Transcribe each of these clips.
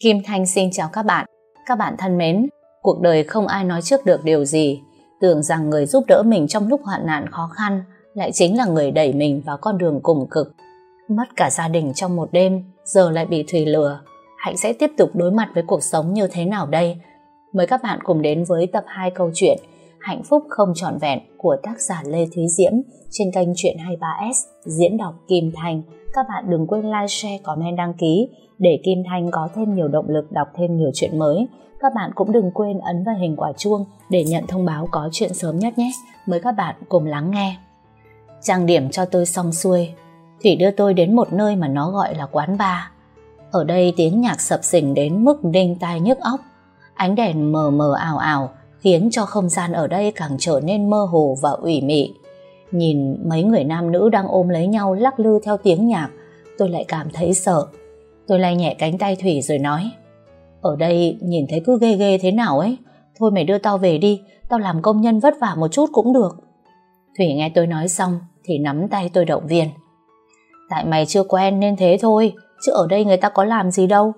Kim Thanh xin chào các bạn. Các bạn thân mến, cuộc đời không ai nói trước được điều gì. Tưởng rằng người giúp đỡ mình trong lúc hoạn nạn khó khăn lại chính là người đẩy mình vào con đường cùng cực. Mất cả gia đình trong một đêm, giờ lại bị thủy lừa. Hạnh sẽ tiếp tục đối mặt với cuộc sống như thế nào đây? Mời các bạn cùng đến với tập 2 câu chuyện Hạnh phúc không trọn vẹn của tác giả Lê Thúy Diễm trên kênh Chuyện 23S diễn đọc Kim Thanh. Các bạn đừng quên like, share, comment, đăng ký để Kim Thanh có thêm nhiều động lực đọc thêm nhiều chuyện mới. Các bạn cũng đừng quên ấn vào hình quả chuông để nhận thông báo có chuyện sớm nhất nhé. Mời các bạn cùng lắng nghe. Trang điểm cho tôi xong xuôi, Thủy đưa tôi đến một nơi mà nó gọi là quán bar. Ở đây tiếng nhạc sập sình đến mức đinh tai nhức óc. Ánh đèn mờ mờ ảo ảo khiến cho không gian ở đây càng trở nên mơ hồ và ủy mị. Nhìn mấy người nam nữ đang ôm lấy nhau lắc lư theo tiếng nhạc, tôi lại cảm thấy sợ. Tôi lay nhẹ cánh tay Thủy rồi nói Ở đây nhìn thấy cứ ghê ghê thế nào ấy Thôi mày đưa tao về đi Tao làm công nhân vất vả một chút cũng được. Thủy nghe tôi nói xong Thì nắm tay tôi động viên Tại mày chưa quen nên thế thôi Chứ ở đây người ta có làm gì đâu.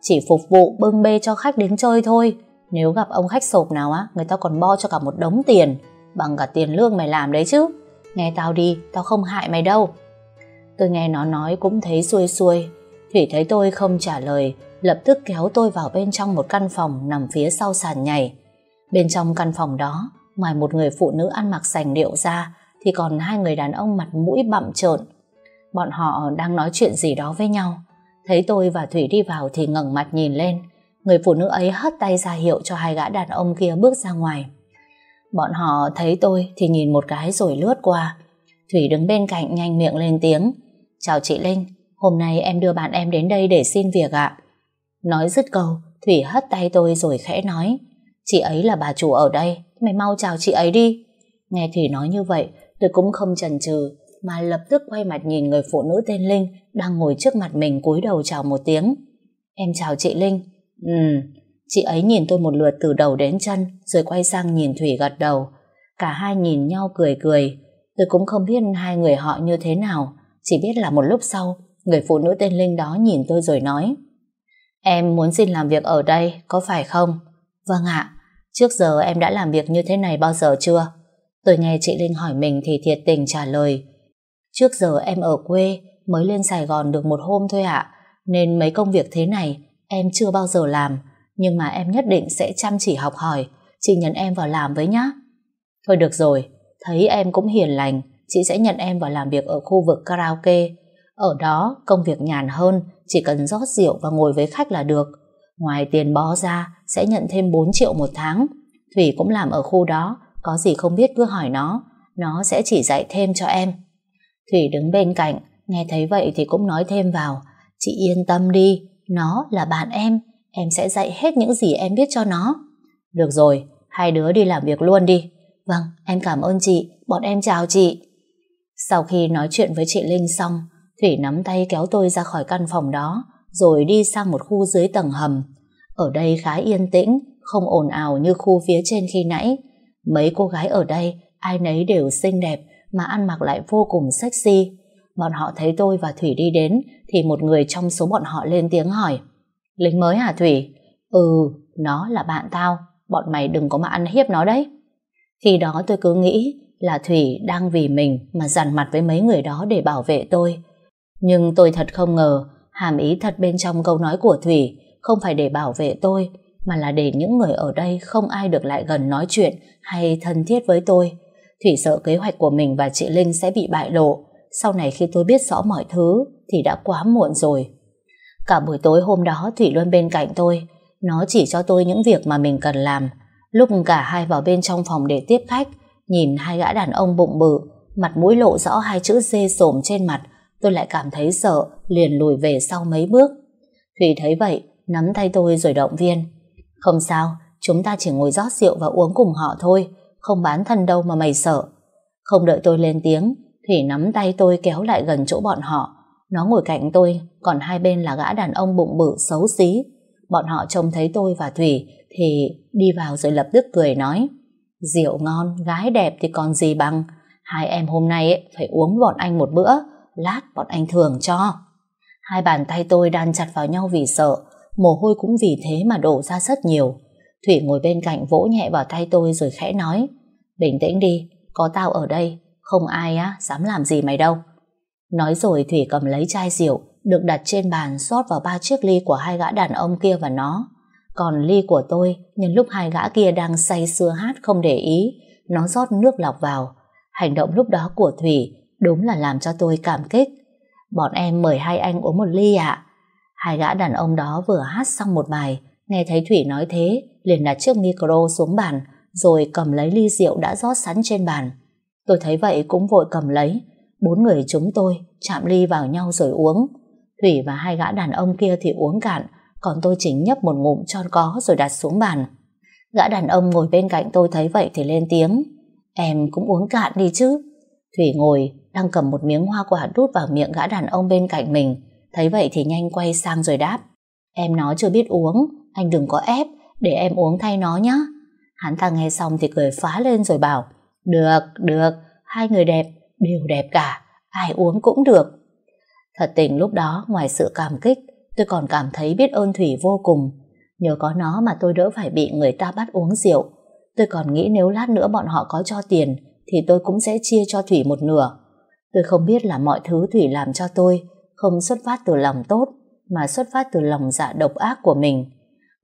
Chỉ phục vụ bưng bê cho khách đến chơi thôi Nếu gặp ông khách sộp nào á Người ta còn bo cho cả một đống tiền Bằng cả tiền lương mày làm đấy chứ. Nghe tao đi, tao không hại mày đâu. Tôi nghe nó nói cũng thấy xuôi xuôi Thủy thấy tôi không trả lời, lập tức kéo tôi vào bên trong một căn phòng nằm phía sau sàn nhảy. Bên trong căn phòng đó, ngoài một người phụ nữ ăn mặc sành điệu ra, thì còn hai người đàn ông mặt mũi bặm trợn. Bọn họ đang nói chuyện gì đó với nhau. Thấy tôi và Thủy đi vào thì ngẩng mặt nhìn lên. Người phụ nữ ấy hất tay ra hiệu cho hai gã đàn ông kia bước ra ngoài. Bọn họ thấy tôi thì nhìn một cái rồi lướt qua. Thủy đứng bên cạnh nhanh miệng lên tiếng. Chào chị Linh, Hôm nay em đưa bạn em đến đây để xin việc ạ. Nói dứt câu, Thủy hất tay tôi rồi khẽ nói Chị ấy là bà chủ ở đây, mày mau chào chị ấy đi. Nghe Thủy nói như vậy, tôi cũng không chần chừ mà lập tức quay mặt nhìn người phụ nữ tên Linh đang ngồi trước mặt mình cúi đầu chào một tiếng. Em chào chị Linh. Ừ, chị ấy nhìn tôi một lượt từ đầu đến chân rồi quay sang nhìn Thủy gật đầu. Cả hai nhìn nhau cười cười. Tôi cũng không biết hai người họ như thế nào, chỉ biết là một lúc sau Người phụ nữ tên Linh đó nhìn tôi rồi nói, Em muốn xin làm việc ở đây, Có phải không? Vâng ạ. Trước giờ em đã làm việc như thế này bao giờ chưa? Tôi nghe chị Linh hỏi mình thì thiệt tình trả lời, Trước giờ em ở quê, Mới lên Sài Gòn được một hôm thôi ạ. Nên mấy công việc thế này Em chưa bao giờ làm, Nhưng mà em nhất định sẽ chăm chỉ học hỏi. Chị nhận em vào làm với nhá. Thôi được rồi, Thấy em cũng hiền lành, Chị sẽ nhận em vào làm việc ở khu vực karaoke ở đó công việc nhàn hơn, chỉ cần rót rượu và ngồi với khách là được. Ngoài tiền bó ra, sẽ nhận thêm 4 triệu một tháng. Thủy cũng làm ở khu đó, có gì không biết cứ hỏi nó, nó sẽ chỉ dạy thêm cho em. Thủy đứng bên cạnh, nghe thấy vậy thì cũng nói thêm vào, chị yên tâm đi, nó là bạn em, em sẽ dạy hết những gì em biết cho nó. Được rồi, hai đứa đi làm việc luôn đi. Vâng, em cảm ơn chị, bọn em chào chị. Sau khi nói chuyện với chị Linh xong, Thủy nắm tay kéo tôi ra khỏi căn phòng đó, rồi đi sang một khu dưới tầng hầm. Ở đây khá yên tĩnh, không ồn ào như khu phía trên khi nãy. Mấy cô gái ở đây, ai nấy đều xinh đẹp, mà ăn mặc lại vô cùng sexy. Bọn họ thấy tôi và Thủy đi đến, thì một người trong số bọn họ lên tiếng hỏi. Lính mới hả Thủy? Ừ, nó là bạn tao, bọn mày đừng có mà ăn hiếp nó đấy. Khi đó tôi cứ nghĩ là Thủy đang vì mình mà dằn mặt với mấy người đó để bảo vệ tôi. Nhưng tôi thật không ngờ, hàm ý thật bên trong câu nói của Thủy không phải để bảo vệ tôi, mà là để những người ở đây không ai được lại gần nói chuyện hay thân thiết với tôi. Thủy sợ kế hoạch của mình và chị Linh sẽ bị bại lộ. Sau này khi tôi biết rõ mọi thứ thì đã quá muộn rồi. Cả buổi tối hôm đó Thủy luôn bên cạnh tôi. Nó chỉ cho tôi những việc mà mình cần làm. Lúc cả hai vào bên trong phòng để tiếp khách, nhìn hai gã đàn ông bụng bự, mặt mũi lộ rõ hai chữ dê sổm trên mặt, tôi lại cảm thấy sợ, liền lùi về sau mấy bước. Thủy thấy vậy, nắm tay tôi rồi động viên. Không sao, chúng ta chỉ ngồi rót rượu và uống cùng họ thôi, không bán thân đâu mà mày sợ. Không đợi tôi lên tiếng, Thủy nắm tay tôi kéo lại gần chỗ bọn họ. Nó ngồi cạnh tôi, còn hai bên là gã đàn ông bụng bự xấu xí. Bọn họ trông thấy tôi và Thủy thì đi vào rồi lập tức cười nói Rượu ngon, gái đẹp thì còn gì bằng Hai em hôm nay ấy, phải uống bọn anh một bữa lát bọn anh thường cho. Hai bàn tay tôi đan chặt vào nhau vì sợ, mồ hôi cũng vì thế mà đổ ra rất nhiều. Thủy ngồi bên cạnh vỗ nhẹ vào tay tôi rồi khẽ nói Bình tĩnh đi, có tao ở đây, không ai á, dám làm gì mày đâu. Nói rồi Thủy cầm lấy chai rượu được đặt trên bàn rót vào ba chiếc ly của hai gã đàn ông kia và nó. Còn ly của tôi, nhân lúc hai gã kia đang say sưa hát không để ý, nó rót nước lọc vào. Hành động lúc đó của Thủy đúng là làm cho tôi cảm kích. Bọn em mời hai anh uống một ly ạ. Hai gã đàn ông đó vừa hát xong một bài, nghe thấy Thủy nói thế, liền đặt chiếc micro xuống bàn, rồi cầm lấy ly rượu đã rót sẵn trên bàn. Tôi thấy vậy cũng vội cầm lấy. Bốn người chúng tôi chạm ly vào nhau rồi uống. Thủy và hai gã đàn ông kia thì uống cạn, còn tôi chỉ nhấp một ngụm tròn có rồi đặt xuống bàn. Gã đàn ông ngồi bên cạnh tôi thấy vậy thì lên tiếng. Em cũng uống cạn đi chứ. Thủy ngồi, đang cầm một miếng hoa quả đút vào miệng gã đàn ông bên cạnh mình. Thấy vậy thì nhanh quay sang rồi đáp. Em nó chưa biết uống, anh đừng có ép, để em uống thay nó nhé. Hắn ta nghe xong thì cười phá lên rồi bảo. Được, được, hai người đẹp, đều đẹp cả, ai uống cũng được. Thật tình lúc đó, ngoài sự cảm kích, tôi còn cảm thấy biết ơn Thủy vô cùng. Nhờ có nó mà tôi đỡ phải bị người ta bắt uống rượu. Tôi còn nghĩ nếu lát nữa bọn họ có cho tiền, thì tôi cũng sẽ chia cho Thủy một nửa. Tôi không biết là mọi thứ Thủy làm cho tôi không xuất phát từ lòng tốt, mà xuất phát từ lòng dạ độc ác của mình.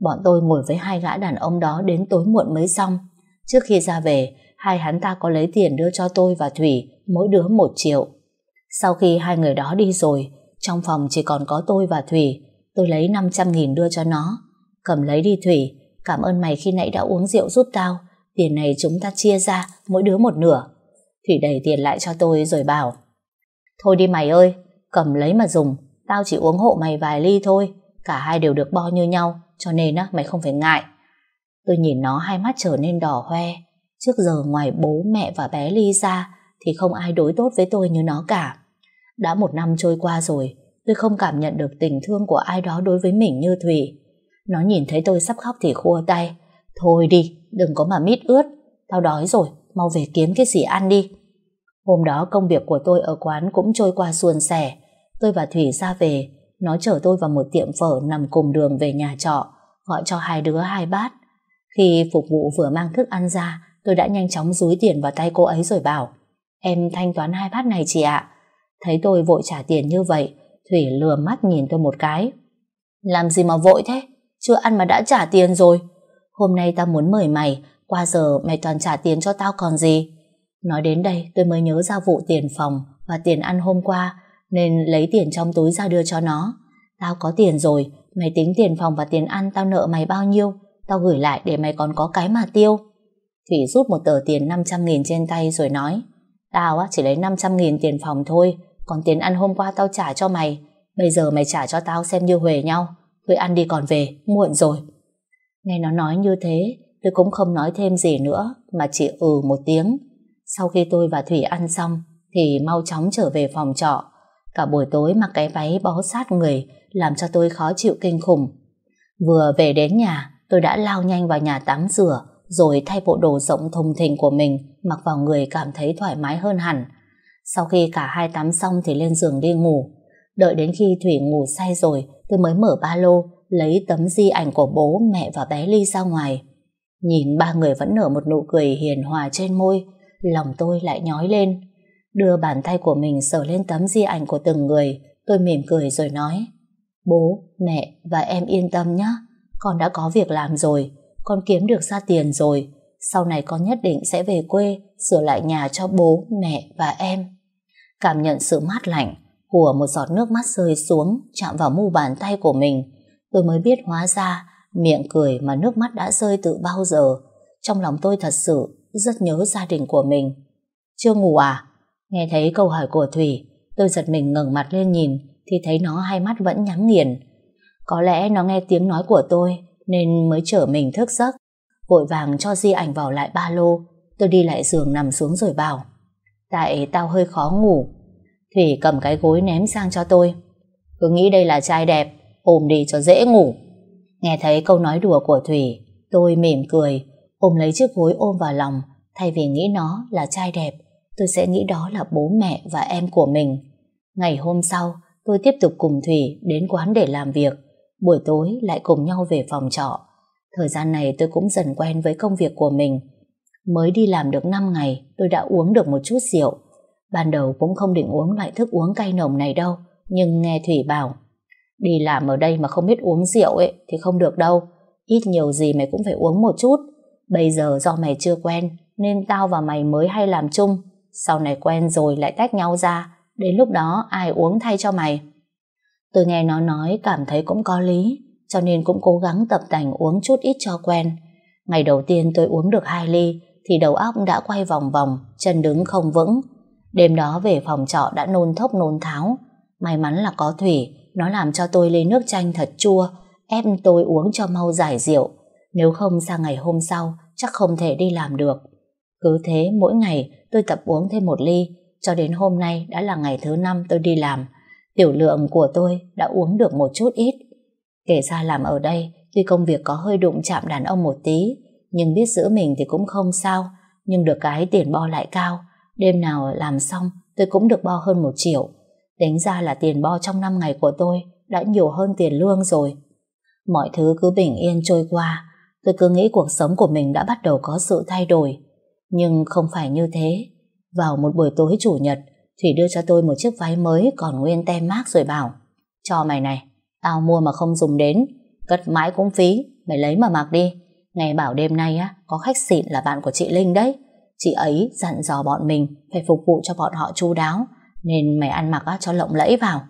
Bọn tôi ngồi với hai gã đàn ông đó đến tối muộn mới xong. Trước khi ra về, hai hắn ta có lấy tiền đưa cho tôi và Thủy, mỗi đứa một triệu. Sau khi hai người đó đi rồi, trong phòng chỉ còn có tôi và Thủy, tôi lấy 500 nghìn đưa cho nó. Cầm lấy đi Thủy, cảm ơn mày khi nãy đã uống rượu giúp tao, tiền này chúng ta chia ra, mỗi đứa một nửa. Thủy đẩy tiền lại cho tôi rồi bảo, Thôi đi mày ơi, cầm lấy mà dùng, tao chỉ uống hộ mày vài ly thôi, cả hai đều được bo như nhau, cho nên á mày không phải ngại. Tôi nhìn nó hai mắt trở nên đỏ hoe, trước giờ ngoài bố mẹ và bé Ly ra thì không ai đối tốt với tôi như nó cả. Đã một năm trôi qua rồi, tôi không cảm nhận được tình thương của ai đó đối với mình như Thủy. Nó nhìn thấy tôi sắp khóc thì khua tay. Thôi đi, đừng có mà mít ướt, tao đói rồi, mau về kiếm cái gì ăn đi. Hôm đó công việc của tôi ở quán cũng trôi qua suôn sẻ. Tôi và Thủy ra về, nó chở tôi vào một tiệm phở nằm cùng đường về nhà trọ, gọi cho hai đứa hai bát. Khi phục vụ vừa mang thức ăn ra, tôi đã nhanh chóng dúi tiền vào tay cô ấy rồi bảo Em thanh toán hai bát này chị ạ. Thấy tôi vội trả tiền như vậy, Thủy lừa mắt nhìn tôi một cái. Làm gì mà vội thế? Chưa ăn mà đã trả tiền rồi. Hôm nay tao muốn mời mày, qua giờ mày toàn trả tiền cho tao còn gì. Nói đến đây tôi mới nhớ ra vụ tiền phòng và tiền ăn hôm qua nên lấy tiền trong túi ra đưa cho nó. Tao có tiền rồi, mày tính tiền phòng và tiền ăn tao nợ mày bao nhiêu, tao gửi lại để mày còn có cái mà tiêu. Thủy rút một tờ tiền 500 nghìn trên tay rồi nói Tao chỉ lấy 500 nghìn tiền phòng thôi Còn tiền ăn hôm qua tao trả cho mày Bây giờ mày trả cho tao xem như huề nhau Thôi ăn đi còn về, muộn rồi Nghe nó nói như thế, Tôi cũng không nói thêm gì nữa, Mà chỉ ừ một tiếng Sau khi tôi và Thủy ăn xong, Thì mau chóng trở về phòng trọ Cả buổi tối mặc cái váy bó sát người, Làm cho tôi khó chịu kinh khủng Vừa về đến nhà, Tôi đã lao nhanh vào nhà tắm rửa, rồi thay bộ đồ rộng thùng thình của mình, mặc vào người cảm thấy thoải mái hơn hẳn. Sau khi cả hai tắm xong thì lên giường đi ngủ. Đợi đến khi Thủy ngủ say rồi, tôi mới mở ba lô lấy tấm di ảnh của bố, mẹ và bé Ly ra ngoài. Nhìn ba người vẫn nở một nụ cười hiền hòa trên môi lòng tôi lại nhói lên. Đưa bàn tay của mình sờ lên tấm di ảnh của từng người tôi mỉm cười rồi nói Bố, mẹ và em yên tâm nhé con đã có việc làm rồi con kiếm được ra tiền rồi, sau này con nhất định sẽ về quê, sửa lại nhà cho bố, mẹ và em. Cảm nhận sự mát lạnh của một giọt nước mắt rơi xuống, chạm vào mu bàn tay của mình, tôi mới biết hóa ra miệng cười mà nước mắt đã rơi từ bao giờ. Trong lòng tôi thật sự rất nhớ gia đình của mình. Chưa ngủ à? Nghe thấy câu hỏi của Thủy, tôi giật mình ngẩng mặt lên nhìn thì thấy nó hai mắt vẫn nhắm nghiền. Có lẽ nó nghe tiếng nói của tôi nên mới chở mình thức giấc. Vội vàng cho di ảnh vào lại ba lô, tôi đi lại giường nằm xuống rồi bảo. Tại tao hơi khó ngủ. Thủy cầm cái gối ném sang cho tôi. Cứ nghĩ đây là trai đẹp, ôm đi cho dễ ngủ. Nghe thấy câu nói đùa của Thủy, tôi mỉm cười, ôm lấy chiếc gối ôm vào lòng, thay vì nghĩ nó là trai đẹp, tôi sẽ nghĩ đó là bố mẹ và em của mình. Ngày hôm sau, tôi tiếp tục cùng Thủy đến quán để làm việc. buổi tối lại cùng nhau về phòng trọ. Thời gian này tôi cũng dần quen với công việc của mình. Mới đi làm được 5 ngày, tôi đã uống được một chút rượu. Ban đầu cũng không định uống loại thức uống cay nồng này đâu, nhưng nghe Thủy bảo, đi làm ở đây mà không biết uống rượu ấy thì không được đâu. Ít nhiều gì mày cũng phải uống một chút. Bây giờ do mày chưa quen, nên tao và mày mới hay làm chung. Sau này quen rồi lại tách nhau ra, đến lúc đó ai uống thay cho mày. Tôi nghe nó nói cảm thấy cũng có lý, cho nên cũng cố gắng tập tành uống chút ít cho quen. Ngày đầu tiên tôi uống được hai ly, thì đầu óc đã quay vòng vòng, chân đứng không vững. Đêm đó về phòng trọ đã nôn thốc nôn tháo. May mắn là có Thủy, nó làm cho tôi lấy nước chanh thật chua, ép tôi uống cho mau giải rượu. Nếu không sang ngày hôm sau, chắc không thể đi làm được. Cứ thế mỗi ngày tôi tập uống thêm một ly, cho đến hôm nay đã là ngày thứ năm tôi đi làm. Tiểu lượng của tôi đã uống được một chút ít. Kể ra làm ở đây, tuy công việc có hơi đụng chạm đàn ông một tí, nhưng biết giữ mình thì cũng không sao, nhưng được cái tiền bo lại cao. Đêm nào làm xong, tôi cũng được bo hơn một triệu đánh ra là tiền bo trong 5 ngày của tôi đã nhiều hơn tiền lương rồi. Mọi thứ cứ bình yên trôi qua, tôi cứ nghĩ cuộc sống của mình đã bắt đầu có sự thay đổi. Nhưng không phải như thế. Vào một buổi tối chủ nhật, Thủy đưa cho tôi một chiếc váy mới còn nguyên tem mác rồi bảo Cho mày này, tao mua mà không dùng đến, cất mãi cũng phí, mày lấy mà mặc đi. Nghe bảo đêm nay á có khách xịn là bạn của chị Linh đấy. Chị ấy dặn dò bọn mình phải phục vụ cho bọn họ chu đáo, nên mày ăn mặc á, cho lộng lẫy vào.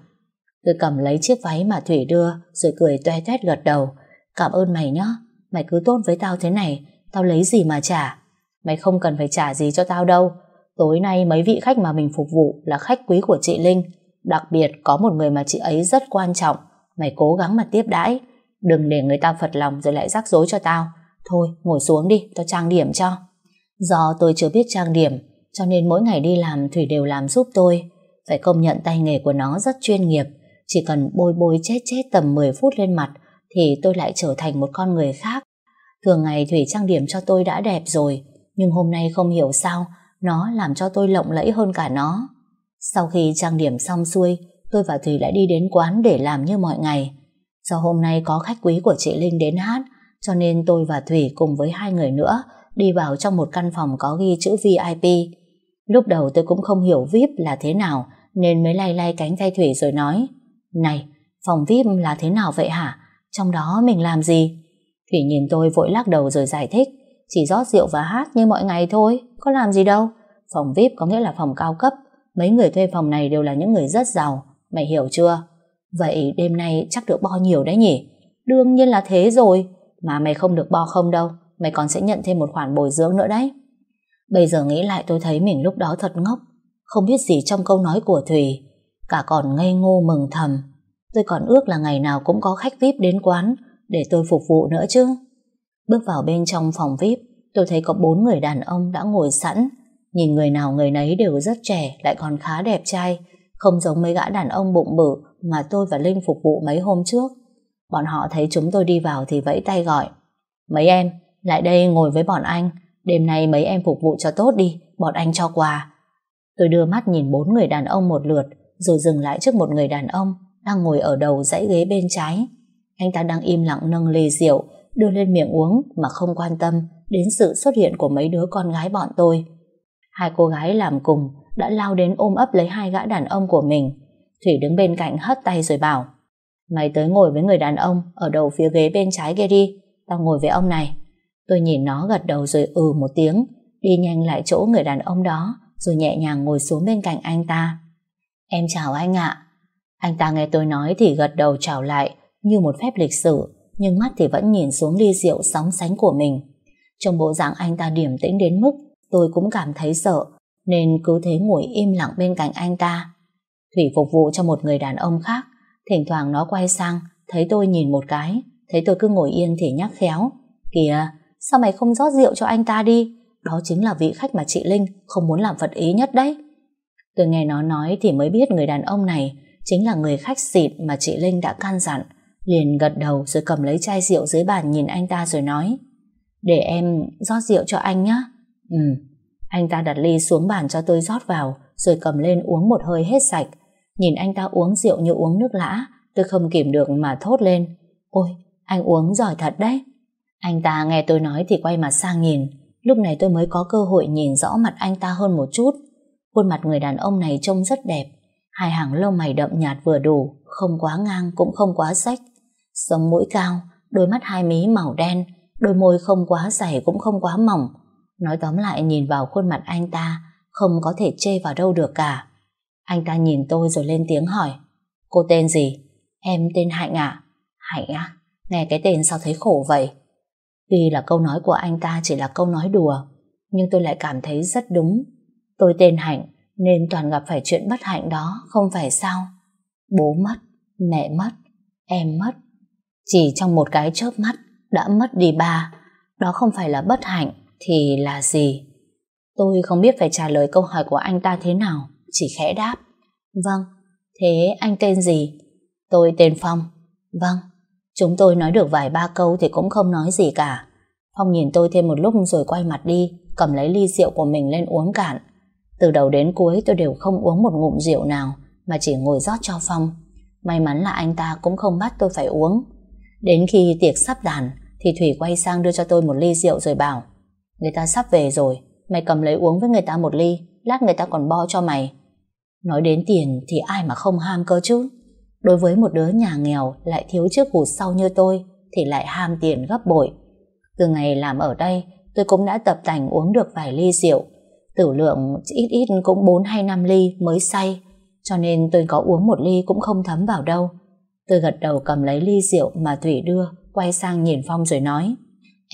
Tôi cầm lấy chiếc váy mà Thủy đưa rồi cười toe toét gật đầu. Cảm ơn mày nhá, mày cứ tốt với tao thế này, tao lấy gì mà trả. Mày không cần phải trả gì cho tao đâu. Tối nay mấy vị khách mà mình phục vụ là khách quý của chị Linh. Đặc biệt có một người mà chị ấy rất quan trọng. Mày cố gắng mà tiếp đãi. Đừng để người ta phật lòng rồi lại rắc rối cho tao. Thôi, ngồi xuống đi, tao trang điểm cho. Do tôi chưa biết trang điểm, cho nên mỗi ngày đi làm Thủy đều làm giúp tôi. Phải công nhận tay nghề của nó rất chuyên nghiệp. Chỉ cần bôi bôi chết chết tầm 10 phút lên mặt, thì tôi lại trở thành một con người khác. Thường ngày Thủy trang điểm cho tôi đã đẹp rồi, nhưng hôm nay không hiểu sao, nó làm cho tôi lộng lẫy hơn cả nó. Sau khi trang điểm xong xuôi, tôi và Thủy lại đi đến quán để làm như mọi ngày. Do hôm nay có khách quý của chị Linh đến hát, cho nên tôi và Thủy cùng với hai người nữa đi vào trong một căn phòng có ghi chữ VIP. Lúc đầu tôi cũng không hiểu VIP là thế nào nên mới lay lay cánh tay Thủy rồi nói Này, phòng VIP là thế nào vậy hả? Trong đó mình làm gì? Thủy nhìn tôi vội lắc đầu rồi giải thích Chỉ rót rượu và hát như mọi ngày thôi Có làm gì đâu Phòng VIP có nghĩa là phòng cao cấp Mấy người thuê phòng này đều là những người rất giàu Mày hiểu chưa? Vậy đêm nay chắc được bo nhiều đấy nhỉ? Đương nhiên là thế rồi mà mày không được bo không đâu Mày còn sẽ nhận thêm một khoản bồi dưỡng nữa đấy Bây giờ nghĩ lại tôi thấy mình lúc đó thật ngốc không biết gì trong câu nói của Thùy Cả còn ngây ngô mừng thầm Tôi còn ước là ngày nào cũng có khách VIP đến quán Để tôi phục vụ nữa chứ Bước vào bên trong phòng VIP Tôi thấy có bốn người đàn ông đã ngồi sẵn Nhìn người nào người nấy đều rất trẻ Lại còn khá đẹp trai Không giống mấy gã đàn ông bụng bự Mà tôi và Linh phục vụ mấy hôm trước Bọn họ thấy chúng tôi đi vào thì vẫy tay gọi. Mấy em, lại đây ngồi với bọn anh. Đêm nay mấy em phục vụ cho tốt đi, bọn anh cho quà. Tôi đưa mắt nhìn bốn người đàn ông một lượt, rồi dừng lại trước một người đàn ông đang ngồi ở đầu dãy ghế bên trái. Anh ta đang im lặng nâng ly rượu, đưa lên miệng uống mà không quan tâm đến sự xuất hiện của mấy đứa con gái bọn tôi. Hai cô gái làm cùng đã lao đến ôm ấp lấy hai gã đàn ông của mình. Thủy đứng bên cạnh hất tay rồi bảo Mày tới ngồi với người đàn ông ở đầu phía ghế bên trái kia đi. Tao ngồi với ông này. Tôi nhìn nó gật đầu rồi ừ một tiếng, đi nhanh lại chỗ người đàn ông đó, rồi nhẹ nhàng ngồi xuống bên cạnh anh ta. Em chào anh ạ. Anh ta nghe tôi nói thì gật đầu chào lại như một phép lịch sử, nhưng mắt thì vẫn nhìn xuống ly rượu sóng sánh của mình. Trong bộ dạng anh ta điểm tĩnh đến mức tôi cũng cảm thấy sợ, nên cứ thế ngồi im lặng bên cạnh anh ta. Thủy phục vụ cho một người đàn ông khác, Thỉnh thoảng nó quay sang, thấy tôi nhìn một cái, thấy tôi cứ ngồi yên thì nhắc khéo. Kìa, sao mày không rót rượu cho anh ta đi? Đó chính là vị khách mà chị Linh không muốn làm phật ý nhất đấy. Tôi nghe nó nói thì mới biết người đàn ông này chính là người khách xịn mà chị Linh đã can dặn. Liền gật đầu rồi cầm lấy chai rượu dưới bàn nhìn anh ta rồi nói Để em rót rượu cho anh nhé. Ừ. Anh ta đặt ly xuống bàn cho tôi rót vào rồi cầm lên uống một hơi hết sạch Nhìn anh ta uống rượu như uống nước lã, tôi không kìm được mà thốt lên. Ôi, anh uống giỏi thật đấy. Anh ta nghe tôi nói thì quay mặt sang nhìn. Lúc này tôi mới có cơ hội nhìn rõ mặt anh ta hơn một chút. Khuôn mặt người đàn ông này trông rất đẹp. Hai hàng lông mày đậm nhạt vừa đủ, không quá ngang cũng không quá rách. Sống mũi cao, đôi mắt hai mí màu đen, đôi môi không quá dày cũng không quá mỏng. Nói tóm lại nhìn vào khuôn mặt anh ta, không có thể chê vào đâu được cả. Anh ta nhìn tôi rồi lên tiếng hỏi. Cô tên gì? Em tên Hạnh ạ. Hạnh á? Nghe cái tên sao thấy khổ vậy? Tuy là câu nói của anh ta chỉ là câu nói đùa, nhưng tôi lại cảm thấy rất đúng. Tôi tên Hạnh, nên toàn gặp phải chuyện bất hạnh đó, không phải sao? Bố mất, mẹ mất, em mất. Chỉ trong một cái chớp mắt đã mất đi ba. Đó không phải là bất hạnh, thì là gì? Tôi không biết phải trả lời câu hỏi của anh ta thế nào, chỉ khẽ đáp. Vâng, thế anh tên gì? Tôi tên Phong. Vâng, chúng tôi nói được vài ba câu thì cũng không nói gì cả. Phong nhìn tôi thêm một lúc rồi quay mặt đi, cầm lấy ly rượu của mình lên uống cạn. Từ đầu đến cuối tôi đều không uống một ngụm rượu nào, mà chỉ ngồi rót cho Phong. May mắn là anh ta cũng không bắt tôi phải uống. Đến khi tiệc sắp đàn, thì Thủy quay sang đưa cho tôi một ly rượu rồi bảo Người ta sắp về rồi, mày cầm lấy uống với người ta một ly, lát người ta còn bo cho mày. Nói đến tiền thì ai mà không ham cơ chứ. Đối với một đứa nhà nghèo lại thiếu trước hụt sau như tôi thì lại ham tiền gấp bội. Từ ngày làm ở đây, tôi cũng đã tập tành uống được vài ly rượu. Tử lượng ít ít cũng 4 hay 5 ly mới say, cho nên tôi có uống một ly cũng không thấm vào đâu. Tôi gật đầu cầm lấy ly rượu mà Thủy đưa, quay sang nhìn Phong rồi nói,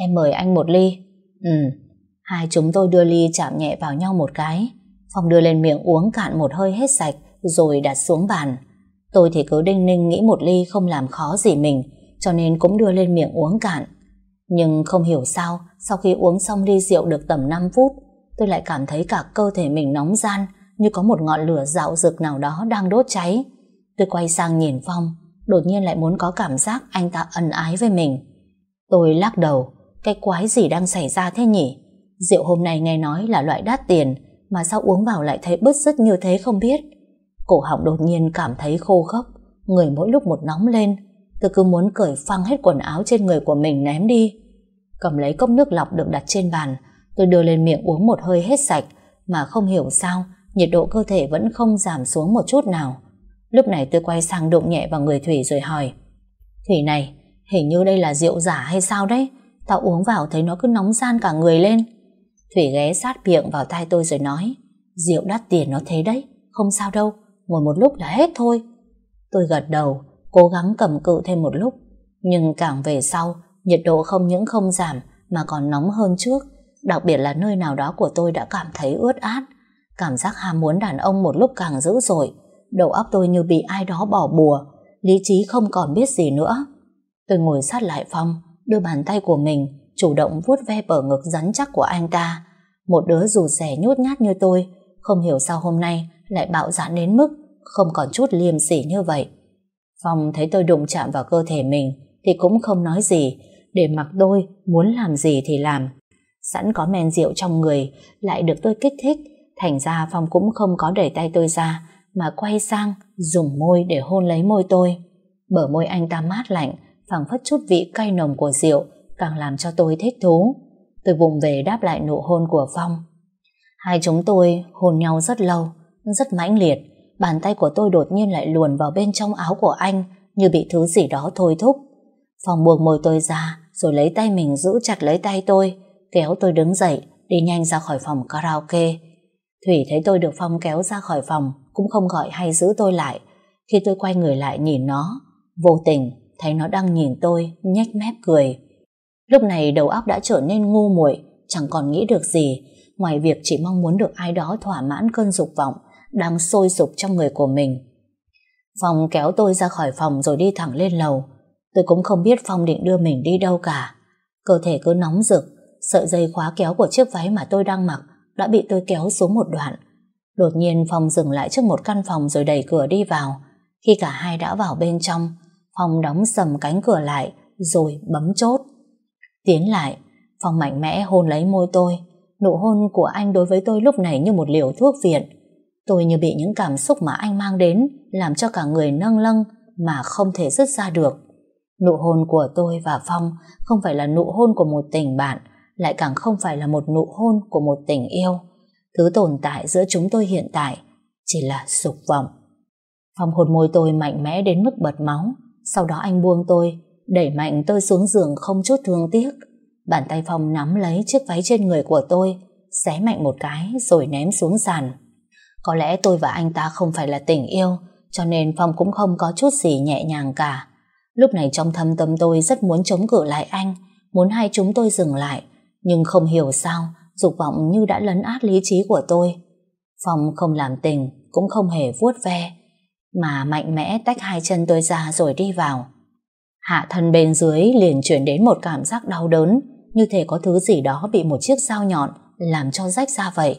Em mời anh một ly. Ừ. Hai chúng tôi đưa ly chạm nhẹ vào nhau một cái. Phong đưa lên miệng uống cạn một hơi hết sạch, rồi đặt xuống bàn. Tôi thì cứ đinh ninh nghĩ một ly không làm khó gì mình, cho nên cũng đưa lên miệng uống cạn. Nhưng không hiểu sao, sau khi uống xong ly rượu được tầm 5 phút, tôi lại cảm thấy cả cơ thể mình nóng gian, như có một ngọn lửa dạo rực nào đó đang đốt cháy. Tôi quay sang nhìn Phong, đột nhiên lại muốn có cảm giác anh ta ân ái với mình. Tôi lắc đầu, cái quái gì đang xảy ra thế nhỉ? Rượu hôm nay nghe nói là loại đắt tiền, mà sao uống vào lại thấy bứt rứt như thế không biết. Cổ họng đột nhiên cảm thấy khô khốc, người mỗi lúc một nóng lên. Tôi cứ muốn cởi phăng hết quần áo trên người của mình ném đi. Cầm lấy cốc nước lọc được đặt trên bàn, tôi đưa lên miệng uống một hơi hết sạch, mà không hiểu sao nhiệt độ cơ thể vẫn không giảm xuống một chút nào. Lúc này tôi quay sang đụng nhẹ vào người Thủy rồi hỏi Thủy này, hình như đây là rượu giả hay sao đấy? Tao uống vào thấy nó cứ nóng gian cả người lên. Thủy ghé sát miệng vào tai tôi rồi nói Rượu đắt tiền nó thế đấy Không sao đâu, ngồi một lúc là hết thôi. Tôi gật đầu Cố gắng cầm cự thêm một lúc. Nhưng càng về sau Nhiệt độ không những không giảm Mà còn nóng hơn trước. Đặc biệt là nơi nào đó của tôi đã cảm thấy ướt át. Cảm giác ham muốn đàn ông một lúc càng dữ dội. Đầu óc tôi như bị ai đó bỏ bùa. Lý trí không còn biết gì nữa. Tôi ngồi sát lại Phong Đưa bàn tay của mình chủ động vuốt ve bờ ngực rắn chắc của anh ta. Một đứa dù rẻ nhút nhát như tôi, không hiểu sao hôm nay lại bạo dạn đến mức không còn chút liêm sỉ như vậy. Phong thấy tôi đụng chạm vào cơ thể mình thì cũng không nói gì, để mặc tôi muốn làm gì thì làm. Sẵn có men rượu trong người, lại được tôi kích thích, thành ra Phong cũng không có đẩy tay tôi ra, mà quay sang dùng môi để hôn lấy môi tôi. Bờ môi anh ta mát lạnh, phảng phất chút vị cay nồng của rượu, càng làm cho tôi thích thú. Tôi vùng về đáp lại nụ hôn của Phong. Hai chúng tôi hôn nhau rất lâu, rất mãnh liệt. Bàn tay của tôi đột nhiên lại luồn vào bên trong áo của anh như bị thứ gì đó thôi thúc. phòng buông môi tôi ra rồi lấy tay mình giữ chặt lấy tay tôi kéo tôi đứng dậy đi nhanh ra khỏi phòng karaoke. Thủy thấy tôi được Phong kéo ra khỏi phòng cũng không gọi hay giữ tôi lại. Khi tôi quay người lại nhìn nó vô tình thấy nó đang nhìn tôi nhếch mép cười. Lúc này đầu óc đã trở nên ngu muội, chẳng còn nghĩ được gì, ngoài việc chỉ mong muốn được ai đó thỏa mãn cơn dục vọng đang sôi sục trong người của mình. Phong kéo tôi ra khỏi phòng rồi đi thẳng lên lầu. Tôi cũng không biết Phong định đưa mình đi đâu cả. Cơ thể cứ nóng rực, sợi dây khóa kéo của chiếc váy mà tôi đang mặc đã bị tôi kéo xuống một đoạn. Đột nhiên Phong dừng lại trước một căn phòng rồi đẩy cửa đi vào. Khi cả hai đã vào bên trong, Phong đóng sầm cánh cửa lại rồi bấm chốt. Tiến lại, Phong mạnh mẽ hôn lấy môi tôi. Nụ hôn của anh đối với tôi lúc này như một liều thuốc viện. Tôi như bị những cảm xúc mà anh mang đến làm cho cả người nâng lâng mà không thể dứt ra được. Nụ hôn của tôi và Phong không phải là nụ hôn của một tình bạn, lại càng không phải là một nụ hôn của một tình yêu. Thứ tồn tại giữa chúng tôi hiện tại chỉ là dục vọng. Phong hôn môi tôi mạnh mẽ đến mức bật máu, sau đó anh buông tôi, đẩy mạnh tôi xuống giường không chút thương tiếc. Bàn tay Phong nắm lấy chiếc váy trên người của tôi, xé mạnh một cái rồi ném xuống sàn. Có lẽ tôi và anh ta không phải là tình yêu, cho nên Phong cũng không có chút gì nhẹ nhàng cả. Lúc này trong thâm tâm tôi rất muốn chống cự lại anh, muốn hai chúng tôi dừng lại, nhưng không hiểu sao, dục vọng như đã lấn át lý trí của tôi. Phong không làm tình, cũng không hề vuốt ve, mà mạnh mẽ tách hai chân tôi ra rồi đi vào. Hạ thân bên dưới liền chuyển đến một cảm giác đau đớn, như thể có thứ gì đó bị một chiếc dao nhọn làm cho rách ra vậy.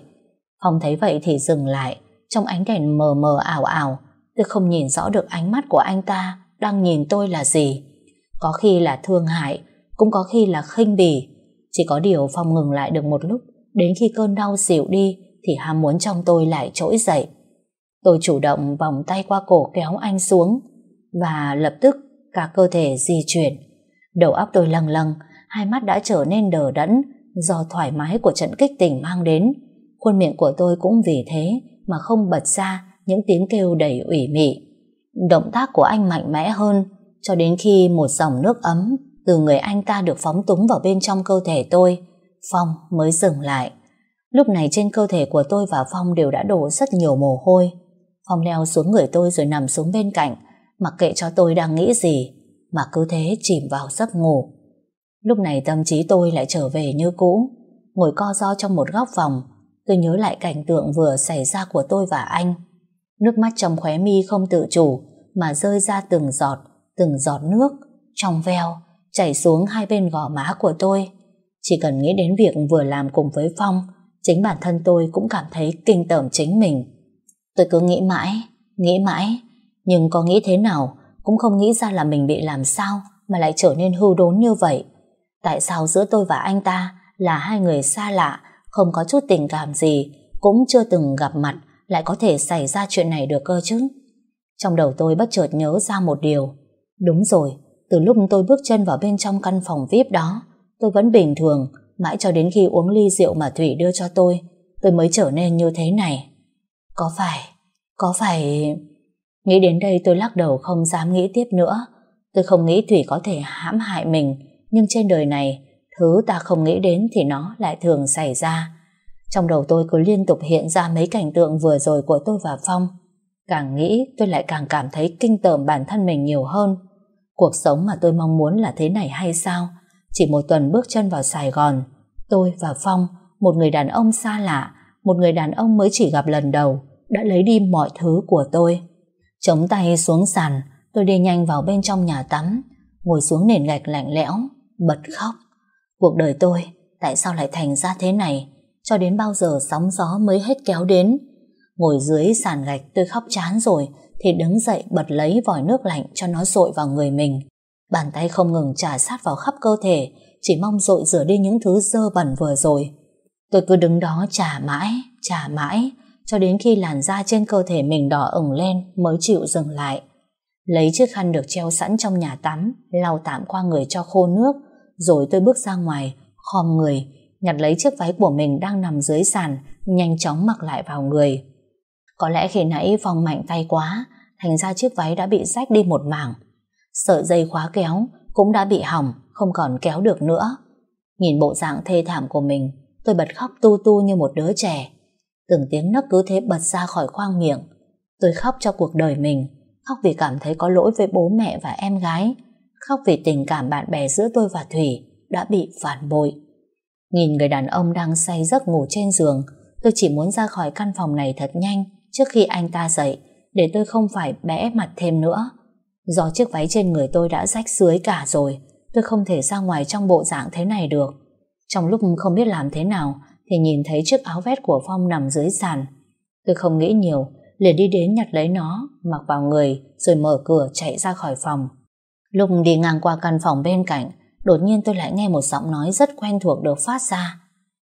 Phong thấy vậy thì dừng lại, trong ánh đèn mờ mờ ảo ảo, tôi không nhìn rõ được ánh mắt của anh ta đang nhìn tôi là gì. Có khi là thương hại, cũng có khi là khinh bỉ. Chỉ có điều Phong ngừng lại được một lúc, đến khi cơn đau dịu đi thì ham muốn trong tôi lại trỗi dậy. Tôi chủ động vòng tay qua cổ kéo anh xuống và lập tức cả cơ thể di chuyển. Đầu óc tôi lâng lâng, hai mắt đã trở nên đờ đẫn do thoải mái của trận kích tỉnh mang đến. Khuôn miệng của tôi cũng vì thế mà không bật ra những tiếng kêu đầy ủy mị. Động tác của anh mạnh mẽ hơn cho đến khi một dòng nước ấm từ người anh ta được phóng túng vào bên trong cơ thể tôi, Phong mới dừng lại. Lúc này trên cơ thể của tôi và Phong đều đã đổ rất nhiều mồ hôi. Phong leo xuống người tôi rồi nằm xuống bên cạnh, mặc kệ cho tôi đang nghĩ gì, mà cứ thế chìm vào giấc ngủ. Lúc này tâm trí tôi lại trở về như cũ, ngồi co ro trong một góc phòng, tôi nhớ lại cảnh tượng vừa xảy ra của tôi và anh. Nước mắt trong khóe mi không tự chủ, mà rơi ra từng giọt, từng giọt nước, trong veo, chảy xuống hai bên gò má của tôi. Chỉ cần nghĩ đến việc vừa làm cùng với Phong, chính bản thân tôi cũng cảm thấy kinh tởm chính mình. Tôi cứ nghĩ mãi, nghĩ mãi, nhưng có nghĩ thế nào cũng không nghĩ ra là mình bị làm sao mà lại trở nên hư đốn như vậy. Tại sao giữa tôi và anh ta là hai người xa lạ, không có chút tình cảm gì, cũng chưa từng gặp mặt, lại có thể xảy ra chuyện này được cơ chứ? Trong đầu tôi bất chợt nhớ ra một điều. Đúng rồi, từ lúc tôi bước chân vào bên trong căn phòng VIP đó, tôi vẫn bình thường, mãi cho đến khi uống ly rượu mà Thủy đưa cho tôi, tôi mới trở nên như thế này. Có phải, có phải... Nghĩ đến đây tôi lắc đầu không dám nghĩ tiếp nữa. Tôi không nghĩ Thủy có thể hãm hại mình, nhưng trên đời này, thứ ta không nghĩ đến thì nó lại thường xảy ra. Trong đầu tôi cứ liên tục hiện ra mấy cảnh tượng vừa rồi của tôi và Phong. Càng nghĩ tôi lại càng cảm thấy kinh tởm bản thân mình nhiều hơn. Cuộc sống mà tôi mong muốn là thế này hay sao? Chỉ một tuần bước chân vào Sài Gòn, tôi và Phong, một người đàn ông xa lạ, một người đàn ông mới chỉ gặp lần đầu, đã lấy đi mọi thứ của tôi. Chống tay xuống sàn, tôi đi nhanh vào bên trong nhà tắm, ngồi xuống nền gạch lạnh lẽo, bật khóc. Cuộc đời tôi, tại sao lại thành ra thế này? Cho đến bao giờ sóng gió mới hết kéo đến? Ngồi dưới sàn gạch tôi khóc chán rồi, thì đứng dậy bật lấy vòi nước lạnh cho nó rội vào người mình. Bàn tay không ngừng trà sát vào khắp cơ thể, chỉ mong rội rửa đi những thứ dơ bẩn vừa rồi. Tôi cứ đứng đó trả mãi, trả mãi, cho đến khi làn da trên cơ thể mình đỏ ửng lên mới chịu dừng lại. Lấy chiếc khăn được treo sẵn trong nhà tắm, lau tạm qua người cho khô nước, rồi tôi bước ra ngoài, khom người, nhặt lấy chiếc váy của mình đang nằm dưới sàn, nhanh chóng mặc lại vào người. Có lẽ khi nãy Phong mạnh tay quá, thành ra chiếc váy đã bị rách đi một mảng. Sợi dây khóa kéo cũng đã bị hỏng, không còn kéo được nữa. Nhìn bộ dạng thê thảm của mình, tôi bật khóc tu tu như một đứa trẻ. Từng tiếng nấc cứ thế bật ra khỏi khoang miệng. Tôi khóc cho cuộc đời mình, khóc vì cảm thấy có lỗi với bố mẹ và em gái, khóc vì tình cảm bạn bè giữa tôi và Thủy đã bị phản bội. Nhìn người đàn ông đang say giấc ngủ trên giường, tôi chỉ muốn ra khỏi căn phòng này thật nhanh trước khi anh ta dậy, để tôi không phải bẽ mặt thêm nữa. Do chiếc váy trên người tôi đã rách dưới cả rồi, tôi không thể ra ngoài trong bộ dạng thế này được. Trong lúc không biết làm thế nào, thì nhìn thấy chiếc áo vest của Phong nằm dưới sàn. Tôi không nghĩ nhiều, liền đi đến nhặt lấy nó, mặc vào người, rồi mở cửa chạy ra khỏi phòng. Lúc đi ngang qua căn phòng bên cạnh, đột nhiên tôi lại nghe một giọng nói rất quen thuộc được phát ra.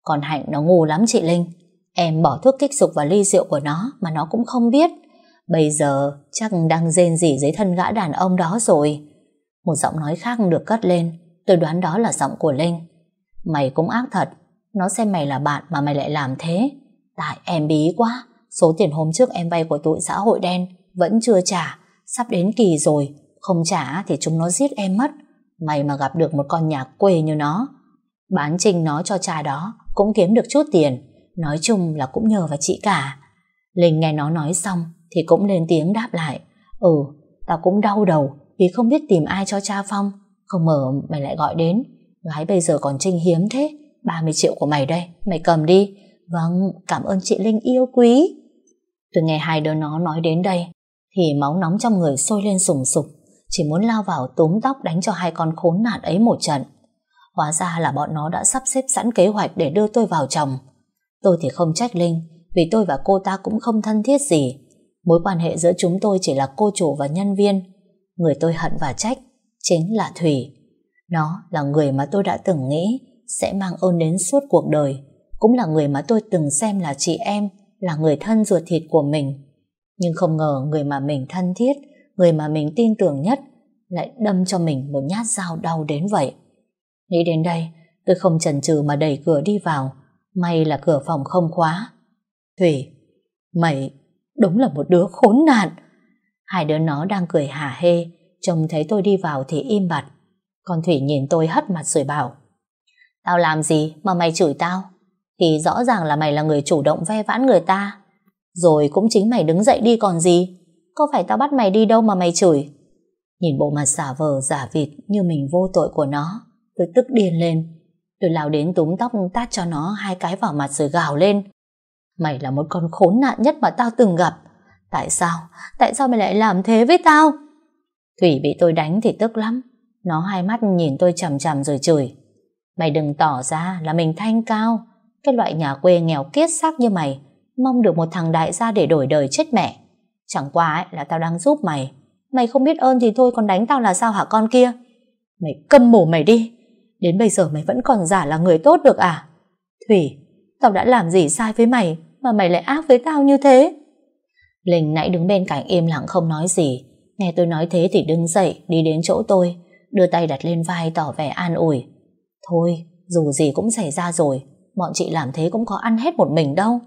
Còn Hạnh nó ngu lắm chị Linh. Em bỏ thuốc kích dục vào ly rượu của nó mà nó cũng không biết. Bây giờ chắc đang rên rỉ dưới thân gã đàn ông đó rồi. Một giọng nói khác được cất lên, tôi đoán đó là giọng của Linh. Mày cũng ác thật, nó xem mày là bạn mà mày lại làm thế. Tại em bí quá, số tiền hôm trước em vay của tụi xã hội đen vẫn chưa trả, sắp đến kỳ rồi, không trả thì chúng nó giết em mất. Mày mà gặp được một con nhà quê như nó, bán trình nó cho cha đó cũng kiếm được chút tiền, nói chung là cũng nhờ vào chị cả. Linh nghe nó nói xong thì cũng lên tiếng đáp lại. Ừ, tao cũng đau đầu vì không biết tìm ai cho cha Phong. Không ngờ mày lại gọi đến. Gái bây giờ còn trinh hiếm thế. 30 triệu của mày đây, mày cầm đi. Vâng, cảm ơn chị Linh yêu quý. Từ ngày hai đứa nó nói đến đây, thì máu nóng trong người sôi lên sùng sục, chỉ muốn lao vào túm tóc đánh cho hai con khốn nạn ấy một trận. Hóa ra là bọn nó đã sắp xếp sẵn kế hoạch để đưa tôi vào chồng. Tôi thì không trách Linh, vì tôi và cô ta cũng không thân thiết gì. Mối quan hệ giữa chúng tôi chỉ là cô chủ và nhân viên. Người tôi hận và trách chính là Thủy. Nó là người mà tôi đã từng nghĩ sẽ mang ơn đến suốt cuộc đời. Cũng là người mà tôi từng xem là chị em, là người thân ruột thịt của mình. Nhưng không ngờ người mà mình thân thiết, người mà mình tin tưởng nhất lại đâm cho mình một nhát dao đau đến vậy. Nghĩ đến đây, tôi không chần chừ mà đẩy cửa đi vào. May là cửa phòng không khóa. Thủy, mày đúng là một đứa khốn nạn. Hai đứa nó đang cười hả hê, trông thấy tôi đi vào thì im bặt. còn Thủy nhìn tôi hất mặt rồi bảo Tao làm gì mà mày chửi tao? Thì rõ ràng là mày là người chủ động ve vãn người ta. Rồi cũng chính mày đứng dậy đi còn gì. Có phải tao bắt mày đi đâu mà mày chửi? Nhìn bộ mặt giả vờ, giả vịt như mình vô tội của nó. Tôi tức điên lên. Tôi lao đến túm tóc tát cho nó hai cái vào mặt rồi gào lên. Mày là một con khốn nạn nhất mà tao từng gặp. Tại sao? Tại sao mày lại làm thế với tao? Thủy bị tôi đánh thì tức lắm. Nó hai mắt nhìn tôi chầm chầm rồi chửi. Mày đừng tỏ ra là mình thanh cao. Cái loại nhà quê nghèo kiết xác như mày, mong được một thằng đại gia để đổi đời chết mẹ. Chẳng qua ấy là tao đang giúp mày. Mày không biết ơn thì thôi còn đánh tao là sao hả con kia? Mày câm mồm mày đi. Đến bây giờ mày vẫn còn giả là người tốt được à? Thủy, tao đã làm gì sai với mày mà mày lại ác với tao như thế? Linh nãy đứng bên cạnh im lặng không nói gì. Nghe tôi nói thế thì đứng dậy đi đến chỗ tôi, đưa tay đặt lên vai tỏ vẻ an ủi. Thôi, dù gì cũng xảy ra rồi, bọn chị làm thế cũng có ăn hết một mình đâu.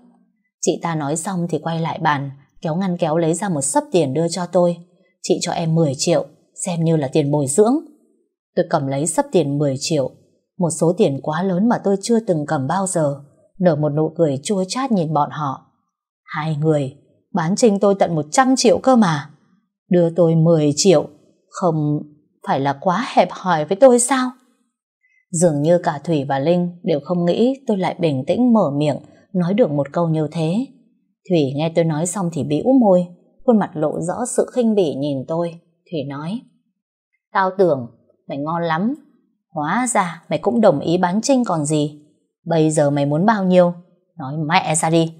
Chị ta nói xong thì quay lại bàn, kéo ngăn kéo lấy ra một sấp tiền đưa cho tôi. Chị cho em 10 triệu, xem như là tiền bồi dưỡng. Tôi cầm lấy sấp tiền 10 triệu, một số tiền quá lớn mà tôi chưa từng cầm bao giờ, nở một nụ cười chua chát nhìn bọn họ. Hai người, bán trinh tôi tận 100 triệu cơ mà. Đưa tôi 10 triệu, không phải là quá hẹp hòi với tôi sao? Dường như cả Thủy và Linh đều không nghĩ tôi lại bình tĩnh mở miệng nói được một câu như thế. Thủy nghe tôi nói xong thì bĩu môi, khuôn mặt lộ rõ sự khinh bỉ nhìn tôi. Thủy nói, tao tưởng mày ngon lắm, hóa ra mày cũng đồng ý bán trinh còn gì. Bây giờ mày muốn bao nhiêu? Nói mẹ ra đi.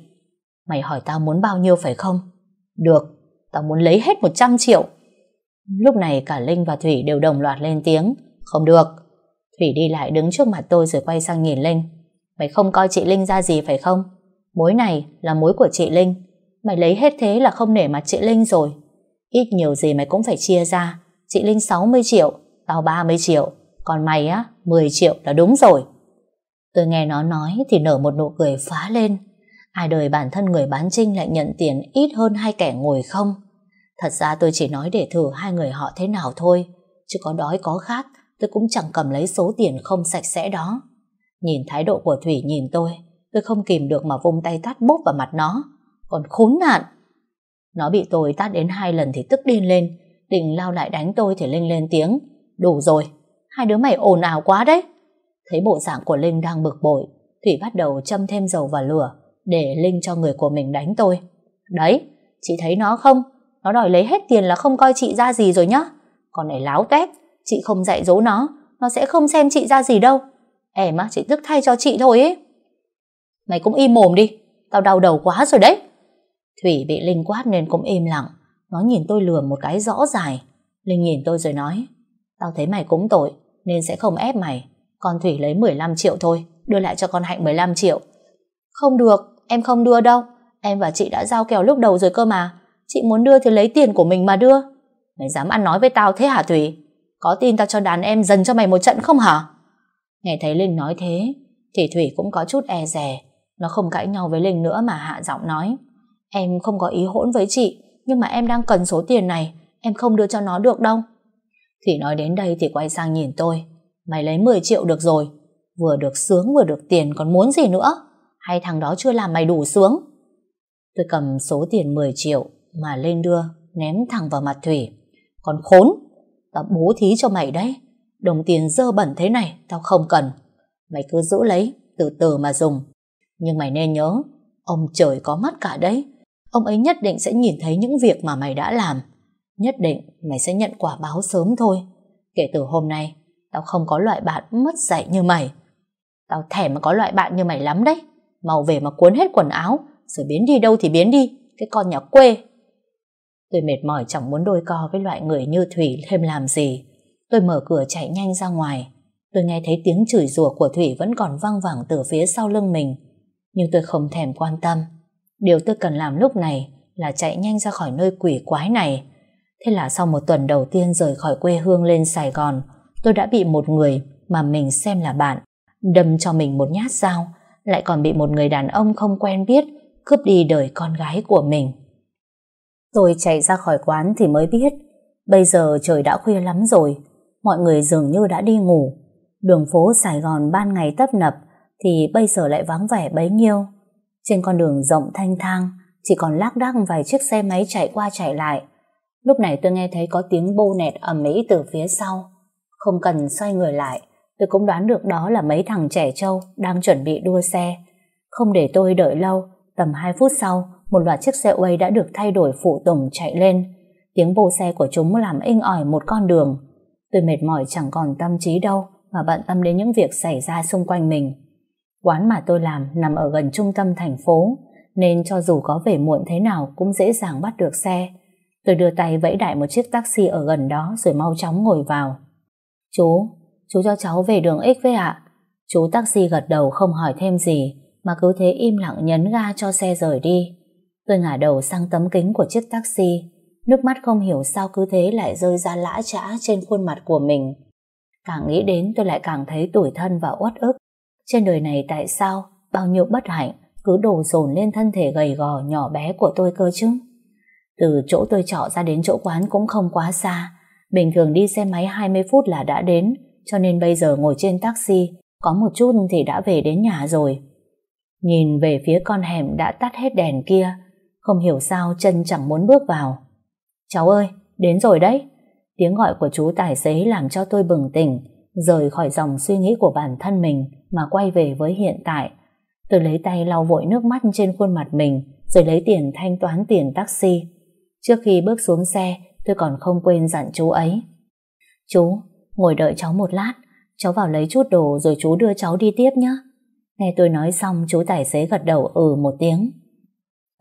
Mày hỏi tao muốn bao nhiêu phải không? Được, tao muốn lấy hết 100 triệu. Lúc này cả Linh và Thủy đều đồng loạt lên tiếng. Không được. Thủy đi lại đứng trước mặt tôi rồi quay sang nhìn Linh. Mày không coi chị Linh ra gì phải không? Mối này là mối của chị Linh. Mày lấy hết thế là không nể mặt chị Linh rồi. Ít nhiều gì mày cũng phải chia ra. Chị Linh 60 triệu, tao 30 triệu. Còn mày á, 10 triệu là đúng rồi. Tôi nghe nó nói thì nở một nụ cười phá lên. Ai đời bản thân người bán trinh lại nhận tiền ít hơn hai kẻ ngồi không? Thật ra tôi chỉ nói để thử hai người họ thế nào thôi. Chứ có đói có khát, tôi cũng chẳng cầm lấy số tiền không sạch sẽ đó. Nhìn thái độ của Thủy nhìn tôi, tôi không kìm được mà vung tay tát bốp vào mặt nó. Còn khốn nạn! Nó bị tôi tát đến hai lần thì tức điên lên, định lao lại đánh tôi thì Linh lên tiếng. Đủ rồi, hai đứa mày ồn ào quá đấy. Thấy bộ dạng của Linh đang bực bội, Thủy bắt đầu châm thêm dầu vào lửa để Linh cho người của mình đánh tôi. Đấy, chị thấy nó không? Nó đòi lấy hết tiền là không coi chị ra gì rồi nhá. Còn này láo tét, chị không dạy dỗ nó, nó sẽ không xem chị ra gì đâu. Em á, chỉ tức thay cho chị thôi ấy. Mày cũng im mồm đi, tao đau đầu quá rồi đấy. Thủy bị Linh quát nên cũng im lặng. Nó nhìn tôi lườm một cái rõ dài. Linh nhìn tôi rồi nói, tao thấy mày cũng tội, nên sẽ không ép mày. Con Thủy lấy 15 triệu thôi, đưa lại cho con Hạnh 15 triệu. Không được, em không đưa đâu. Em và chị đã giao kèo lúc đầu rồi cơ mà. Chị muốn đưa thì lấy tiền của mình mà đưa. Mày dám ăn nói với tao thế hả Thủy? Có tin tao cho đàn em dần cho mày một trận không hả? Nghe thấy Linh nói thế, thì Thủy cũng có chút e rè. Nó không cãi nhau với Linh nữa mà hạ giọng nói. Em không có ý hỗn với chị, nhưng mà em đang cần số tiền này, em không đưa cho nó được đâu. Thủy nói đến đây thì quay sang nhìn tôi. Mày lấy 10 triệu được rồi, vừa được sướng vừa được tiền còn muốn gì nữa? Hay thằng đó chưa làm mày đủ sướng? Tôi cầm số tiền 10 triệu mà lên đưa, ném thẳng vào mặt Thủy. Còn khốn, tao bố thí cho mày đấy. Đồng tiền dơ bẩn thế này, tao không cần. Mày cứ giữ lấy, từ từ mà dùng. Nhưng mày nên nhớ, ông trời có mắt cả đấy. Ông ấy nhất định sẽ nhìn thấy những việc mà mày đã làm. Nhất định mày sẽ nhận quả báo sớm thôi. Kể từ hôm nay, tao không có loại bạn mất dạy như mày. Tao thèm mà có loại bạn như mày lắm đấy. màu về mà cuốn hết quần áo, rồi biến đi đâu thì biến đi, cái con nhà quê. Tôi mệt mỏi chẳng muốn đôi co với loại người như Thủy thêm làm gì. Tôi mở cửa chạy nhanh ra ngoài. Tôi nghe thấy tiếng chửi rủa của Thủy vẫn còn vang vẳng từ phía sau lưng mình. Nhưng tôi không thèm quan tâm. Điều tôi cần làm lúc này là chạy nhanh ra khỏi nơi quỷ quái này. Thế là sau một tuần đầu tiên rời khỏi quê hương lên Sài Gòn, tôi đã bị một người mà mình xem là bạn, đâm cho mình một nhát dao, lại còn bị một người đàn ông không quen biết cướp đi đời con gái của mình. Tôi chạy ra khỏi quán thì mới biết, bây giờ trời đã khuya lắm rồi, mọi người dường như đã đi ngủ. Đường phố Sài Gòn ban ngày tấp nập thì bây giờ lại vắng vẻ bấy nhiêu. Trên con đường rộng thanh thang chỉ còn lác đác vài chiếc xe máy chạy qua chạy lại. Lúc này tôi nghe thấy có tiếng bô nẹt ầm ĩ từ phía sau. Không cần xoay người lại, tôi cũng đoán được đó là mấy thằng trẻ trâu đang chuẩn bị đua xe. Không để tôi đợi lâu, tầm 2 phút sau, một loạt chiếc xe quay đã được thay đổi phụ tùng chạy lên. Tiếng bô xe của chúng làm inh ỏi một con đường. Tôi mệt mỏi chẳng còn tâm trí đâu mà bận tâm đến những việc xảy ra xung quanh mình. Quán mà tôi làm nằm ở gần trung tâm thành phố, nên cho dù có về muộn thế nào cũng dễ dàng bắt được xe. Tôi đưa tay vẫy đại một chiếc taxi ở gần đó rồi mau chóng ngồi vào. Chú, chú cho cháu về đường X với ạ. Chú taxi gật đầu không hỏi thêm gì, mà cứ thế im lặng nhấn ga cho xe rời đi. Tôi ngả đầu sang tấm kính của chiếc taxi, nước mắt không hiểu sao cứ thế lại rơi ra lã trã trên khuôn mặt của mình. Càng nghĩ đến tôi lại càng thấy tủi thân và uất ức. Trên đời này tại sao bao nhiêu bất hạnh cứ đổ dồn lên thân thể gầy gò nhỏ bé của tôi cơ chứ? Từ chỗ tôi trọ ra đến chỗ quán cũng không quá xa. Bình thường đi xe máy 20 phút là đã đến, cho nên bây giờ ngồi trên taxi, có một chút thì đã về đến nhà rồi. Nhìn về phía con hẻm đã tắt hết đèn kia, không hiểu sao chân chẳng muốn bước vào. Cháu ơi, đến rồi đấy. Tiếng gọi của chú tài xế làm cho tôi bừng tỉnh, rời khỏi dòng suy nghĩ của bản thân mình mà quay về với hiện tại. Tôi lấy tay lau vội nước mắt trên khuôn mặt mình, rồi lấy tiền thanh toán tiền taxi. Trước khi bước xuống xe, tôi còn không quên dặn chú ấy. Chú, ngồi đợi cháu một lát, cháu vào lấy chút đồ rồi chú đưa cháu đi tiếp nhé. Nghe tôi nói xong, chú tài xế gật đầu ừ một tiếng.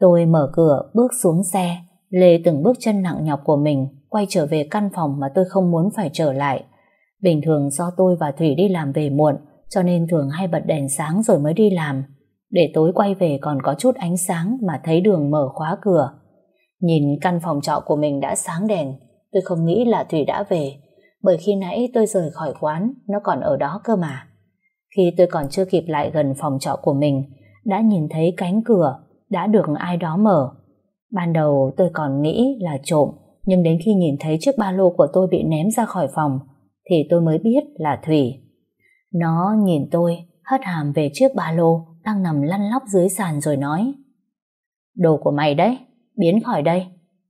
Tôi mở cửa, bước xuống xe, lê từng bước chân nặng nhọc của mình, quay trở về căn phòng mà tôi không muốn phải trở lại. Bình thường do tôi và Thủy đi làm về muộn, cho nên thường hay bật đèn sáng rồi mới đi làm. Để tối quay về còn có chút ánh sáng mà thấy đường mở khóa cửa. Nhìn căn phòng trọ của mình đã sáng đèn, tôi không nghĩ là Thủy đã về, bởi khi nãy tôi rời khỏi quán, nó còn ở đó cơ mà. Khi tôi còn chưa kịp lại gần phòng trọ của mình, đã nhìn thấy cánh cửa đã được ai đó mở. Ban đầu tôi còn nghĩ là trộm, nhưng đến khi nhìn thấy chiếc ba lô của tôi bị ném ra khỏi phòng, thì tôi mới biết là Thủy. Nó nhìn tôi, hất hàm về chiếc ba lô đang nằm lăn lóc dưới sàn rồi nói Đồ của mày đấy, biến khỏi đây.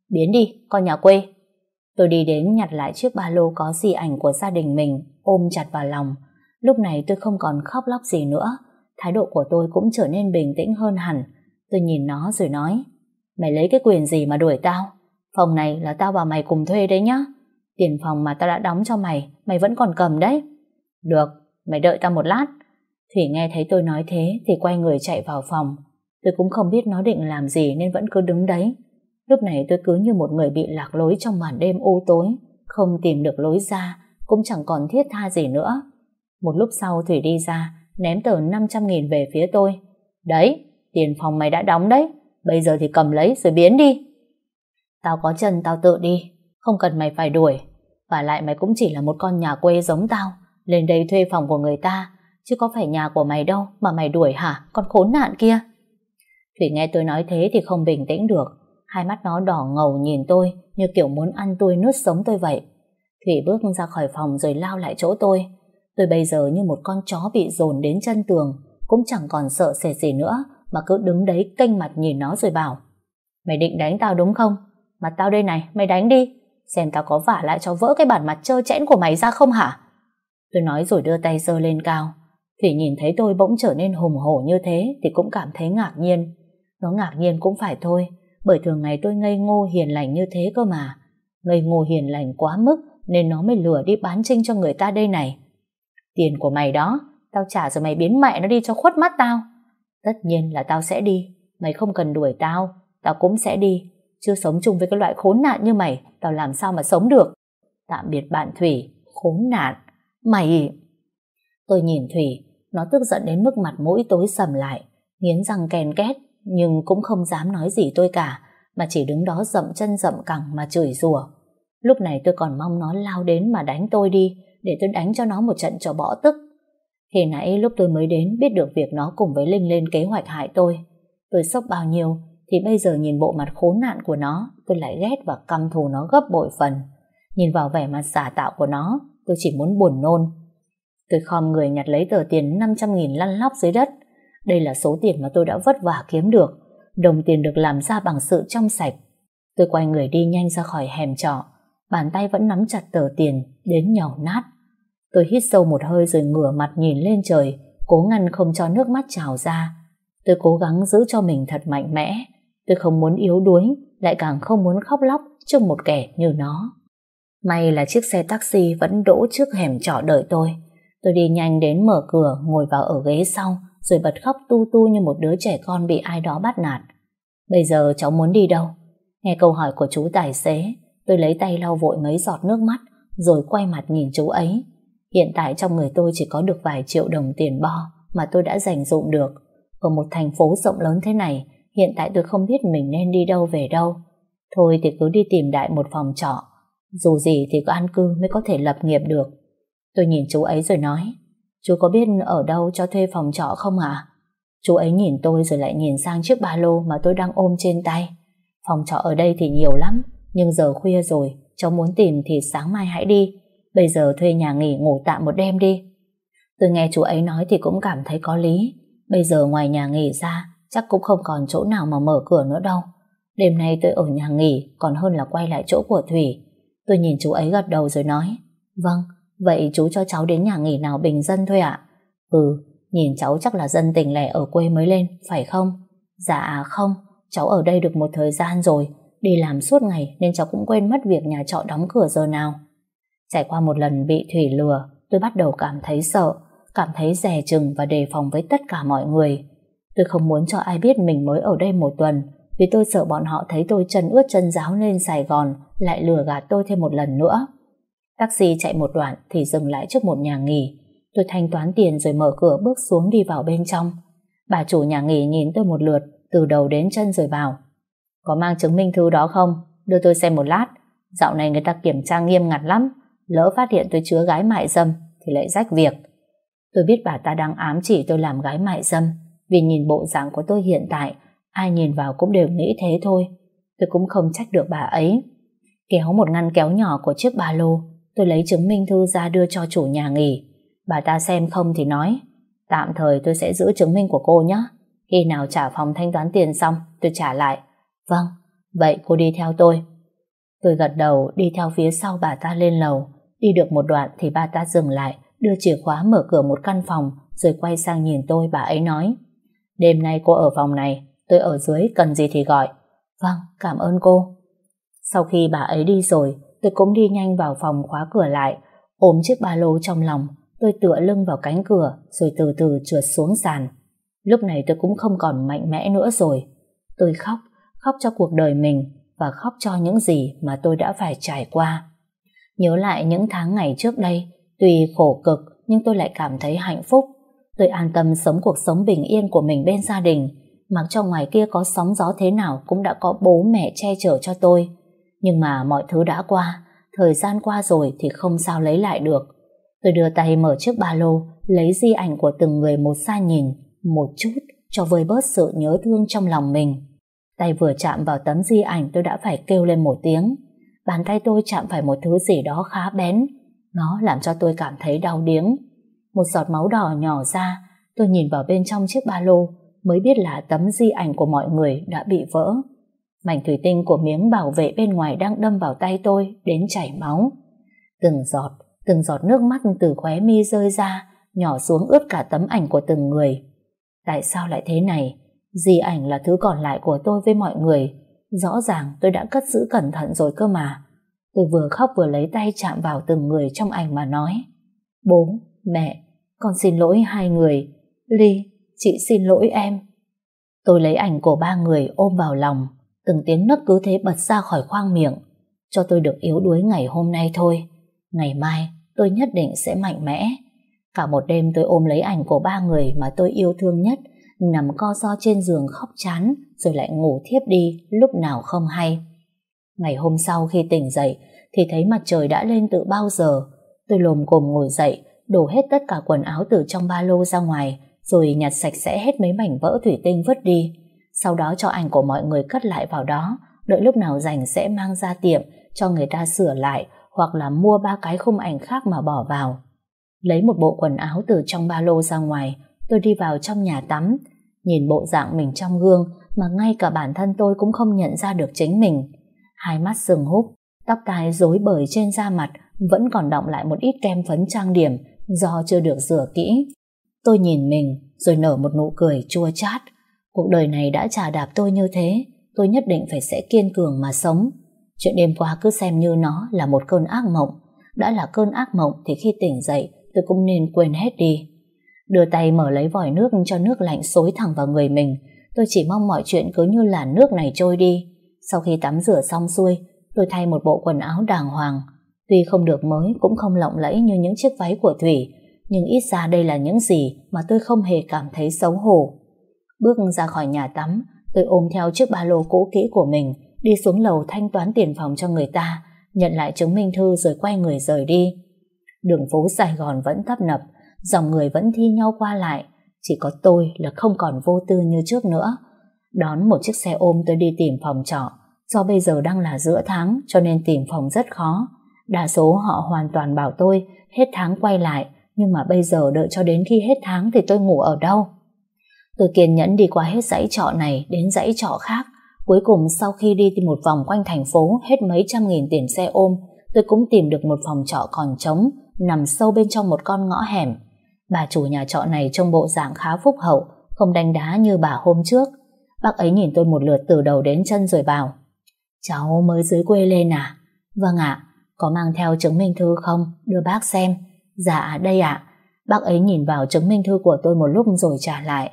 Biến đi, con nhà quê. Tôi đi đến nhặt lại chiếc ba lô có di ảnh của gia đình mình, ôm chặt vào lòng. Lúc này tôi không còn khóc lóc gì nữa, thái độ của tôi cũng trở nên bình tĩnh hơn hẳn. Tôi nhìn nó rồi nói, mày lấy cái quyền gì mà đuổi tao? Phòng này là tao và mày cùng thuê đấy nhá. Tiền phòng mà tao đã đóng cho mày, mày vẫn còn cầm đấy. Được, mày đợi tao một lát. Thủy nghe thấy tôi nói thế thì quay người chạy vào phòng. Tôi cũng không biết nó định làm gì nên vẫn cứ đứng đấy. Lúc này tôi cứ như một người bị lạc lối trong màn đêm u tối, không tìm được lối ra, cũng chẳng còn thiết tha gì nữa. Một lúc sau Thủy đi ra, ném tờ 500.000 về phía tôi. Đấy, tiền phòng mày đã đóng đấy, bây giờ thì cầm lấy rồi biến đi. Tao có chân tao tự đi, không cần mày phải đuổi. Và lại mày cũng chỉ là một con nhà quê giống tao, lên đây thuê phòng của người ta, chứ có phải nhà của mày đâu mà mày đuổi hả, con khốn nạn kia. Thủy nghe tôi nói thế thì không bình tĩnh được, hai mắt nó đỏ ngầu nhìn tôi như kiểu muốn ăn tôi nuốt sống tôi vậy. Thủy bước ra khỏi phòng rồi lao lại chỗ tôi. Tôi bây giờ như một con chó bị dồn đến chân tường, cũng chẳng còn sợ sệt gì nữa, mà cứ đứng đấy canh mặt nhìn nó rồi bảo Mày định đánh tao đúng không? Mặt tao đây này, mày đánh đi. Xem tao có vả lại cho vỡ cái bản mặt trơ chẽn của mày ra không hả? Tôi nói rồi đưa tay giơ lên cao. Thủy nhìn thấy tôi bỗng trở nên hùng hổ như thế thì cũng cảm thấy ngạc nhiên. Nó ngạc nhiên cũng phải thôi, bởi thường ngày tôi ngây ngô hiền lành như thế cơ mà. Ngây ngô hiền lành quá mức nên nó mới lừa đi bán trinh cho người ta đây này. Tiền của mày đó, tao trả rồi mày biến mẹ nó đi cho khuất mắt tao. Tất nhiên là tao sẽ đi, mày không cần đuổi tao, tao cũng sẽ đi. Chưa sống chung với cái loại khốn nạn như mày, tao làm sao mà sống được. Tạm biệt bạn Thủy, khốn nạn. Mày... Tôi nhìn Thủy, nó tức giận đến mức mặt mũi tối sầm lại, nghiến răng kèn két, nhưng cũng không dám nói gì tôi cả, mà chỉ đứng đó dậm chân dậm cẳng mà chửi rủa. Lúc này tôi còn mong nó lao đến mà đánh tôi đi, để tôi đánh cho nó một trận cho bỏ tức. thì nãy lúc tôi mới đến biết được việc nó cùng với Linh lên kế hoạch hại tôi. Tôi sốc bao nhiêu, thì bây giờ nhìn bộ mặt khốn nạn của nó, tôi lại ghét và căm thù nó gấp bội phần. Nhìn vào vẻ mặt giả tạo của nó, tôi chỉ muốn buồn nôn. Tôi khom người nhặt lấy tờ tiền 500.000 lăn lóc dưới đất. Đây là số tiền mà tôi đã vất vả kiếm được. Đồng tiền được làm ra bằng sự trong sạch. Tôi quay người đi nhanh ra khỏi hẻm trọ. Bàn tay vẫn nắm chặt tờ tiền, đến nhàu nát. Tôi hít sâu một hơi rồi ngửa mặt nhìn lên trời, cố ngăn không cho nước mắt trào ra. Tôi cố gắng giữ cho mình thật mạnh mẽ. Tôi không muốn yếu đuối, lại càng không muốn khóc lóc trước một kẻ như nó. May là chiếc xe taxi vẫn đỗ trước hẻm trọ đợi tôi. Tôi đi nhanh đến mở cửa, ngồi vào ở ghế sau, rồi bật khóc tu tu như một đứa trẻ con bị ai đó bắt nạt. Bây giờ cháu muốn đi đâu? Nghe câu hỏi của chú tài xế, tôi lấy tay lau vội mấy giọt nước mắt, rồi quay mặt nhìn chú ấy. Hiện tại trong người tôi chỉ có được vài triệu đồng tiền bo mà tôi đã dành dụng được. Ở một thành phố rộng lớn thế này, hiện tại tôi không biết mình nên đi đâu về đâu. Thôi thì cứ đi tìm đại một phòng trọ. Dù gì thì có an cư mới có thể lập nghiệp được. Tôi nhìn chú ấy rồi nói, chú có biết ở đâu cho thuê phòng trọ không ạ? Chú ấy nhìn tôi rồi lại nhìn sang chiếc ba lô mà tôi đang ôm trên tay. Phòng trọ ở đây thì nhiều lắm, nhưng giờ khuya rồi, cháu muốn tìm thì sáng mai hãy đi. Bây giờ thuê nhà nghỉ ngủ tạm một đêm đi. Tôi nghe chú ấy nói thì cũng cảm thấy có lý. Bây giờ ngoài nhà nghỉ ra, chắc cũng không còn chỗ nào mà mở cửa nữa đâu. Đêm nay tôi ở nhà nghỉ còn hơn là quay lại chỗ của Thủy. Tôi nhìn chú ấy gật đầu rồi nói Vâng, vậy chú cho cháu đến nhà nghỉ nào bình dân thôi ạ? Ừ, nhìn cháu chắc là dân tỉnh lẻ ở quê mới lên, phải không? Dạ không, cháu ở đây được một thời gian rồi, đi làm suốt ngày nên cháu cũng quên mất việc nhà trọ đóng cửa giờ nào. Trải qua một lần bị Thủy lừa, tôi bắt đầu cảm thấy sợ, cảm thấy dè chừng và đề phòng với tất cả mọi người. Tôi không muốn cho ai biết mình mới ở đây một tuần, vì tôi sợ bọn họ thấy tôi chân ướt chân giáo lên Sài Gòn, lại lừa gạt tôi thêm một lần nữa. Taxi chạy một đoạn thì dừng lại trước một nhà nghỉ. Tôi thanh toán tiền rồi mở cửa bước xuống đi vào bên trong. Bà chủ nhà nghỉ nhìn tôi một lượt, từ đầu đến chân rồi bảo Có mang chứng minh thư đó không? Đưa tôi xem một lát. Dạo này người ta kiểm tra nghiêm ngặt lắm, lỡ phát hiện tôi chứa gái mại dâm thì lại rách việc. Tôi biết bà ta đang ám chỉ tôi làm gái mại dâm vì nhìn bộ dạng của tôi hiện tại ai nhìn vào cũng đều nghĩ thế thôi. Tôi cũng không trách được bà ấy. Kéo một ngăn kéo nhỏ của chiếc ba lô tôi lấy chứng minh thư ra đưa cho chủ nhà nghỉ. Bà ta xem không thì nói tạm thời tôi sẽ giữ chứng minh của cô nhé. Khi nào trả phòng thanh toán tiền xong tôi trả lại. Vâng, vậy cô đi theo tôi. Tôi gật đầu đi theo phía sau bà ta lên lầu Đi được một đoạn thì bà ta dừng lại, đưa chìa khóa mở cửa một căn phòng, rồi quay sang nhìn tôi bà ấy nói. Đêm nay cô ở phòng này, tôi ở dưới cần gì thì gọi. Vâng, cảm ơn cô. Sau khi bà ấy đi rồi, tôi cũng đi nhanh vào phòng khóa cửa lại, ôm chiếc ba lô trong lòng, tôi tựa lưng vào cánh cửa, rồi từ từ trượt xuống sàn. Lúc này tôi cũng không còn mạnh mẽ nữa rồi. Tôi khóc, khóc cho cuộc đời mình và khóc cho những gì mà tôi đã phải trải qua. Nhớ lại những tháng ngày trước đây, tuy khổ cực nhưng tôi lại cảm thấy hạnh phúc. Tôi an tâm sống cuộc sống bình yên của mình bên gia đình, mặc cho ngoài kia có sóng gió thế nào cũng đã có bố mẹ che chở cho tôi. Nhưng mà mọi thứ đã qua, thời gian qua rồi thì không sao lấy lại được. Tôi đưa tay mở chiếc ba lô, lấy di ảnh của từng người một xa nhìn, một chút, cho vơi bớt sự nhớ thương trong lòng mình. Tay vừa chạm vào tấm di ảnh tôi đã phải kêu lên một tiếng. Bàn tay tôi chạm phải một thứ gì đó khá bén. Nó làm cho tôi cảm thấy đau điếng. Một giọt máu đỏ nhỏ ra, tôi nhìn vào bên trong chiếc ba lô, mới biết là tấm di ảnh của mọi người đã bị vỡ. Mảnh thủy tinh của miếng bảo vệ bên ngoài đang đâm vào tay tôi đến chảy máu. Từng giọt, từng giọt nước mắt từ khóe mi rơi ra, nhỏ xuống ướt cả tấm ảnh của từng người. Tại sao lại thế này? Di ảnh là thứ còn lại của tôi với mọi người. Rõ ràng tôi đã cất giữ cẩn thận rồi cơ mà. Tôi vừa khóc vừa lấy tay chạm vào từng người trong ảnh mà nói. Bố, mẹ, con xin lỗi hai người. Ly, chị xin lỗi em. Tôi lấy ảnh của ba người ôm vào lòng. Từng tiếng nấc cứ thế bật ra khỏi khoang miệng. Cho tôi được yếu đuối ngày hôm nay thôi. Ngày mai tôi nhất định sẽ mạnh mẽ. Cả một đêm tôi ôm lấy ảnh của ba người mà tôi yêu thương nhất nằm co do trên giường khóc chán rồi lại ngủ thiếp đi lúc nào không hay. Ngày hôm sau khi tỉnh dậy thì thấy mặt trời đã lên từ bao giờ. Tôi lồm cồm ngồi dậy, đổ hết tất cả quần áo từ trong ba lô ra ngoài rồi nhặt sạch sẽ hết mấy mảnh vỡ thủy tinh vứt đi. Sau đó cho ảnh của mọi người cất lại vào đó, đợi lúc nào rảnh sẽ mang ra tiệm cho người ta sửa lại hoặc là mua ba cái khung ảnh khác mà bỏ vào. Lấy một bộ quần áo từ trong ba lô ra ngoài, tôi đi vào trong nhà tắm, nhìn bộ dạng mình trong gương mà ngay cả bản thân tôi cũng không nhận ra được chính mình. Hai mắt sừng húp, tóc tai rối bời trên da mặt vẫn còn đọng lại một ít kem phấn trang điểm do chưa được rửa kỹ. Tôi nhìn mình rồi nở một nụ cười chua chát. Cuộc đời này đã trả đạp tôi như thế, tôi nhất định phải sẽ kiên cường mà sống. Chuyện đêm qua cứ xem như nó là một cơn ác mộng. Đã là cơn ác mộng thì khi tỉnh dậy tôi cũng nên quên hết đi. Đưa tay mở lấy vòi nước cho nước lạnh xối thẳng vào người mình. Tôi chỉ mong mọi chuyện cứ như là nước này trôi đi. Sau khi tắm rửa xong xuôi, tôi thay một bộ quần áo đàng hoàng. Tuy không được mới cũng không lộng lẫy như những chiếc váy của Thủy, nhưng ít ra đây là những gì mà tôi không hề cảm thấy xấu hổ. Bước ra khỏi nhà tắm, tôi ôm theo chiếc ba lô cũ kỹ của mình, đi xuống lầu thanh toán tiền phòng cho người ta, nhận lại chứng minh thư rồi quay người rời đi. Đường phố Sài Gòn vẫn tấp nập, dòng người vẫn thi nhau qua lại, chỉ có tôi là không còn vô tư như trước nữa. Đón một chiếc xe ôm tôi đi tìm phòng trọ, do bây giờ đang là giữa tháng cho nên tìm phòng rất khó. Đa số họ hoàn toàn bảo tôi hết tháng quay lại, nhưng mà bây giờ đợi cho đến khi hết tháng thì tôi ngủ ở đâu? Tôi kiên nhẫn đi qua hết dãy trọ này đến dãy trọ khác. Cuối cùng sau khi đi tìm một vòng quanh thành phố hết mấy trăm nghìn tiền xe ôm, tôi cũng tìm được một phòng trọ còn trống, nằm sâu bên trong một con ngõ hẻm. Bà chủ nhà trọ này trông bộ dạng khá phúc hậu, không đánh đá như bà hôm trước. Bác ấy nhìn tôi một lượt từ đầu đến chân rồi bảo Cháu mới dưới quê lên à? Vâng ạ, có mang theo chứng minh thư không? Đưa bác xem. Dạ, đây ạ. Bác ấy nhìn vào chứng minh thư của tôi một lúc rồi trả lại.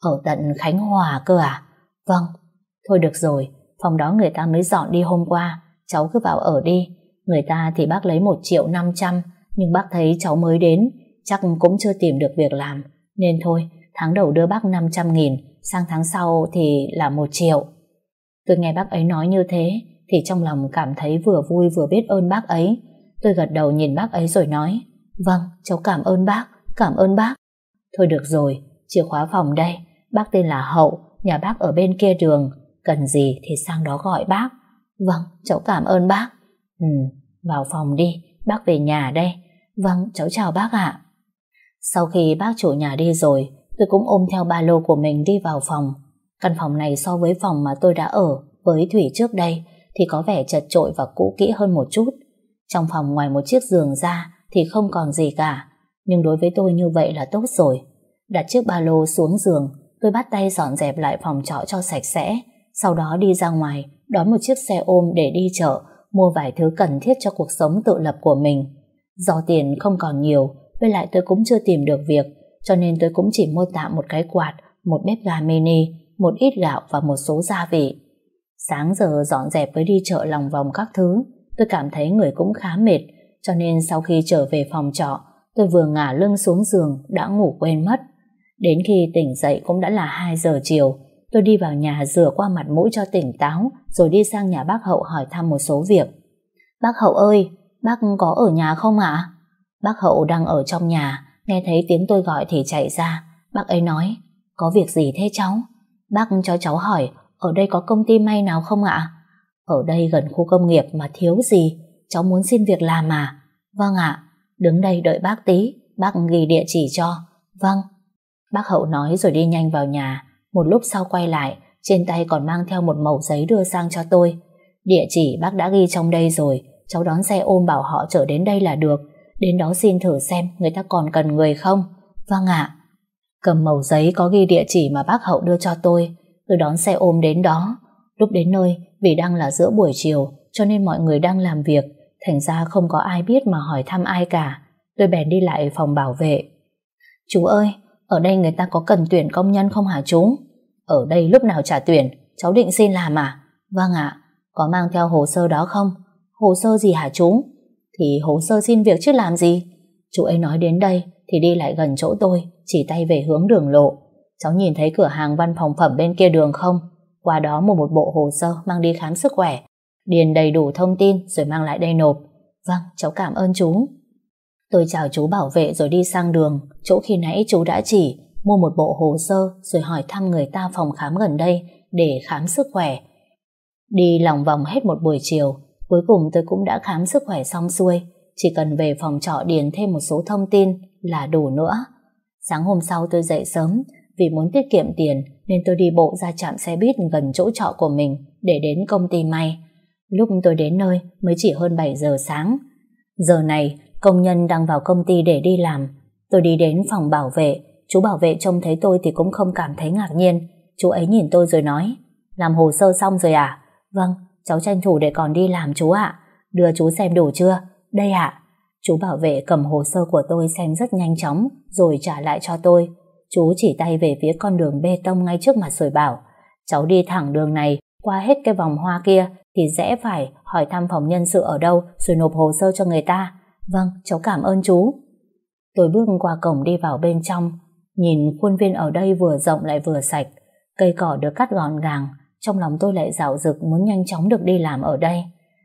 Ở tận Khánh Hòa cơ à? Vâng. Thôi được rồi, phòng đó người ta mới dọn đi hôm qua. Cháu cứ vào ở đi. Người ta thì bác lấy một triệu năm trăm, nhưng bác thấy cháu mới đến, chắc cũng chưa tìm được việc làm. Nên thôi, tháng đầu đưa bác 500 nghìn, sang tháng sau thì là một triệu. Tôi nghe bác ấy nói như thế, thì trong lòng cảm thấy vừa vui vừa biết ơn bác ấy. Tôi gật đầu nhìn bác ấy rồi nói, Vâng, cháu cảm ơn bác, cảm ơn bác. Thôi được rồi, chìa khóa phòng đây, bác tên là Hậu, nhà bác ở bên kia đường, cần gì thì sang đó gọi bác. Vâng, cháu cảm ơn bác. Ừ, vào phòng đi, bác về nhà đây. Vâng, cháu chào bác ạ. Sau khi bác chủ nhà đi rồi, tôi cũng ôm theo ba lô của mình đi vào phòng. Căn phòng này so với phòng mà tôi đã ở với Thủy trước đây thì có vẻ chật trội và cũ kỹ hơn một chút. Trong phòng ngoài một chiếc giường ra thì không còn gì cả. Nhưng đối với tôi như vậy là tốt rồi. Đặt chiếc ba lô xuống giường, tôi bắt tay dọn dẹp lại phòng trọ cho sạch sẽ. Sau đó đi ra ngoài, đón một chiếc xe ôm để đi chợ, mua vài thứ cần thiết cho cuộc sống tự lập của mình. Do tiền không còn nhiều, với lại tôi cũng chưa tìm được việc, cho nên tôi cũng chỉ mua tạm một cái quạt, một bếp ga mini, một ít gạo và một số gia vị. Sáng giờ dọn dẹp với đi chợ lòng vòng các thứ, tôi cảm thấy người cũng khá mệt, cho nên sau khi trở về phòng trọ, tôi vừa ngả lưng xuống giường đã ngủ quên mất. Đến khi tỉnh dậy cũng đã là 2 giờ chiều, tôi đi vào nhà rửa qua mặt mũi cho tỉnh táo, rồi đi sang nhà bác Hậu hỏi thăm một số việc. Bác Hậu ơi, bác có ở nhà không ạ? Bác Hậu đang ở trong nhà, nghe thấy tiếng tôi gọi thì chạy ra. Bác ấy nói, có việc gì thế cháu? Bác cho cháu hỏi, ở đây có công ty may nào không ạ? Ở đây gần khu công nghiệp mà thiếu gì? Cháu muốn xin việc làm mà. Vâng ạ, đứng đây đợi bác tí, bác ghi địa chỉ cho. Vâng. Bác Hậu nói rồi đi nhanh vào nhà, một lúc sau quay lại, trên tay còn mang theo một mẩu giấy đưa sang cho tôi. Địa chỉ bác đã ghi trong đây rồi, cháu đón xe ôm bảo họ trở đến đây là được. Đến đó xin thử xem người ta còn cần người không. Vâng ạ. Cầm mẩu giấy có ghi địa chỉ mà bác Hậu đưa cho tôi, tôi đón xe ôm đến đó. Lúc đến nơi, vì đang là giữa buổi chiều, cho nên mọi người đang làm việc, thành ra không có ai biết mà hỏi thăm ai cả. Tôi bèn đi lại phòng bảo vệ. Chú ơi, ở đây người ta có cần tuyển công nhân không hả chú? Ở đây lúc nào trả tuyển, cháu định xin làm à? Vâng ạ, có mang theo hồ sơ đó không? Hồ sơ gì hả chú? Thì hồ sơ xin việc chứ làm gì? Chú ấy nói đến đây thì đi lại gần chỗ tôi, chỉ tay về hướng đường lộ. Cháu nhìn thấy cửa hàng văn phòng phẩm bên kia đường không? Qua đó mua một bộ hồ sơ mang đi khám sức khỏe. Điền đầy đủ thông tin rồi mang lại đây nộp. Vâng, cháu cảm ơn chú. Tôi chào chú bảo vệ rồi đi sang đường, chỗ khi nãy chú đã chỉ, mua một bộ hồ sơ rồi hỏi thăm người ta phòng khám gần đây để khám sức khỏe. Đi lòng vòng hết một buổi chiều, cuối cùng tôi cũng đã khám sức khỏe xong xuôi, chỉ cần về phòng trọ điền thêm một số thông tin là đủ nữa. Sáng hôm sau tôi dậy sớm, vì muốn tiết kiệm tiền nên tôi đi bộ ra trạm xe buýt gần chỗ trọ của mình để đến công ty may. Lúc tôi đến nơi mới chỉ hơn 7 giờ sáng. Giờ này, công nhân đang vào công ty để đi làm. Tôi đi đến phòng bảo vệ, chú bảo vệ trông thấy tôi thì cũng không cảm thấy ngạc nhiên. Chú ấy nhìn tôi rồi nói, làm hồ sơ xong rồi à? Vâng, cháu tranh thủ để còn đi làm chú ạ. Đưa chú xem đủ chưa? Đây ạ. Chú bảo vệ cầm hồ sơ của tôi xem rất nhanh chóng rồi trả lại cho tôi. Chú chỉ tay về phía con đường bê tông ngay trước mặt rồi bảo cháu đi thẳng đường này qua hết cái vòng hoa kia thì rẽ phải hỏi thăm phòng nhân sự ở đâu rồi nộp hồ sơ cho người ta. Vâng, cháu cảm ơn chú. Tôi bước qua cổng đi vào bên trong nhìn khuôn viên ở đây vừa rộng lại vừa sạch cây cỏ được cắt gọn gàng trong lòng tôi lại dạo dực muốn nhanh chóng được đi làm ở đây.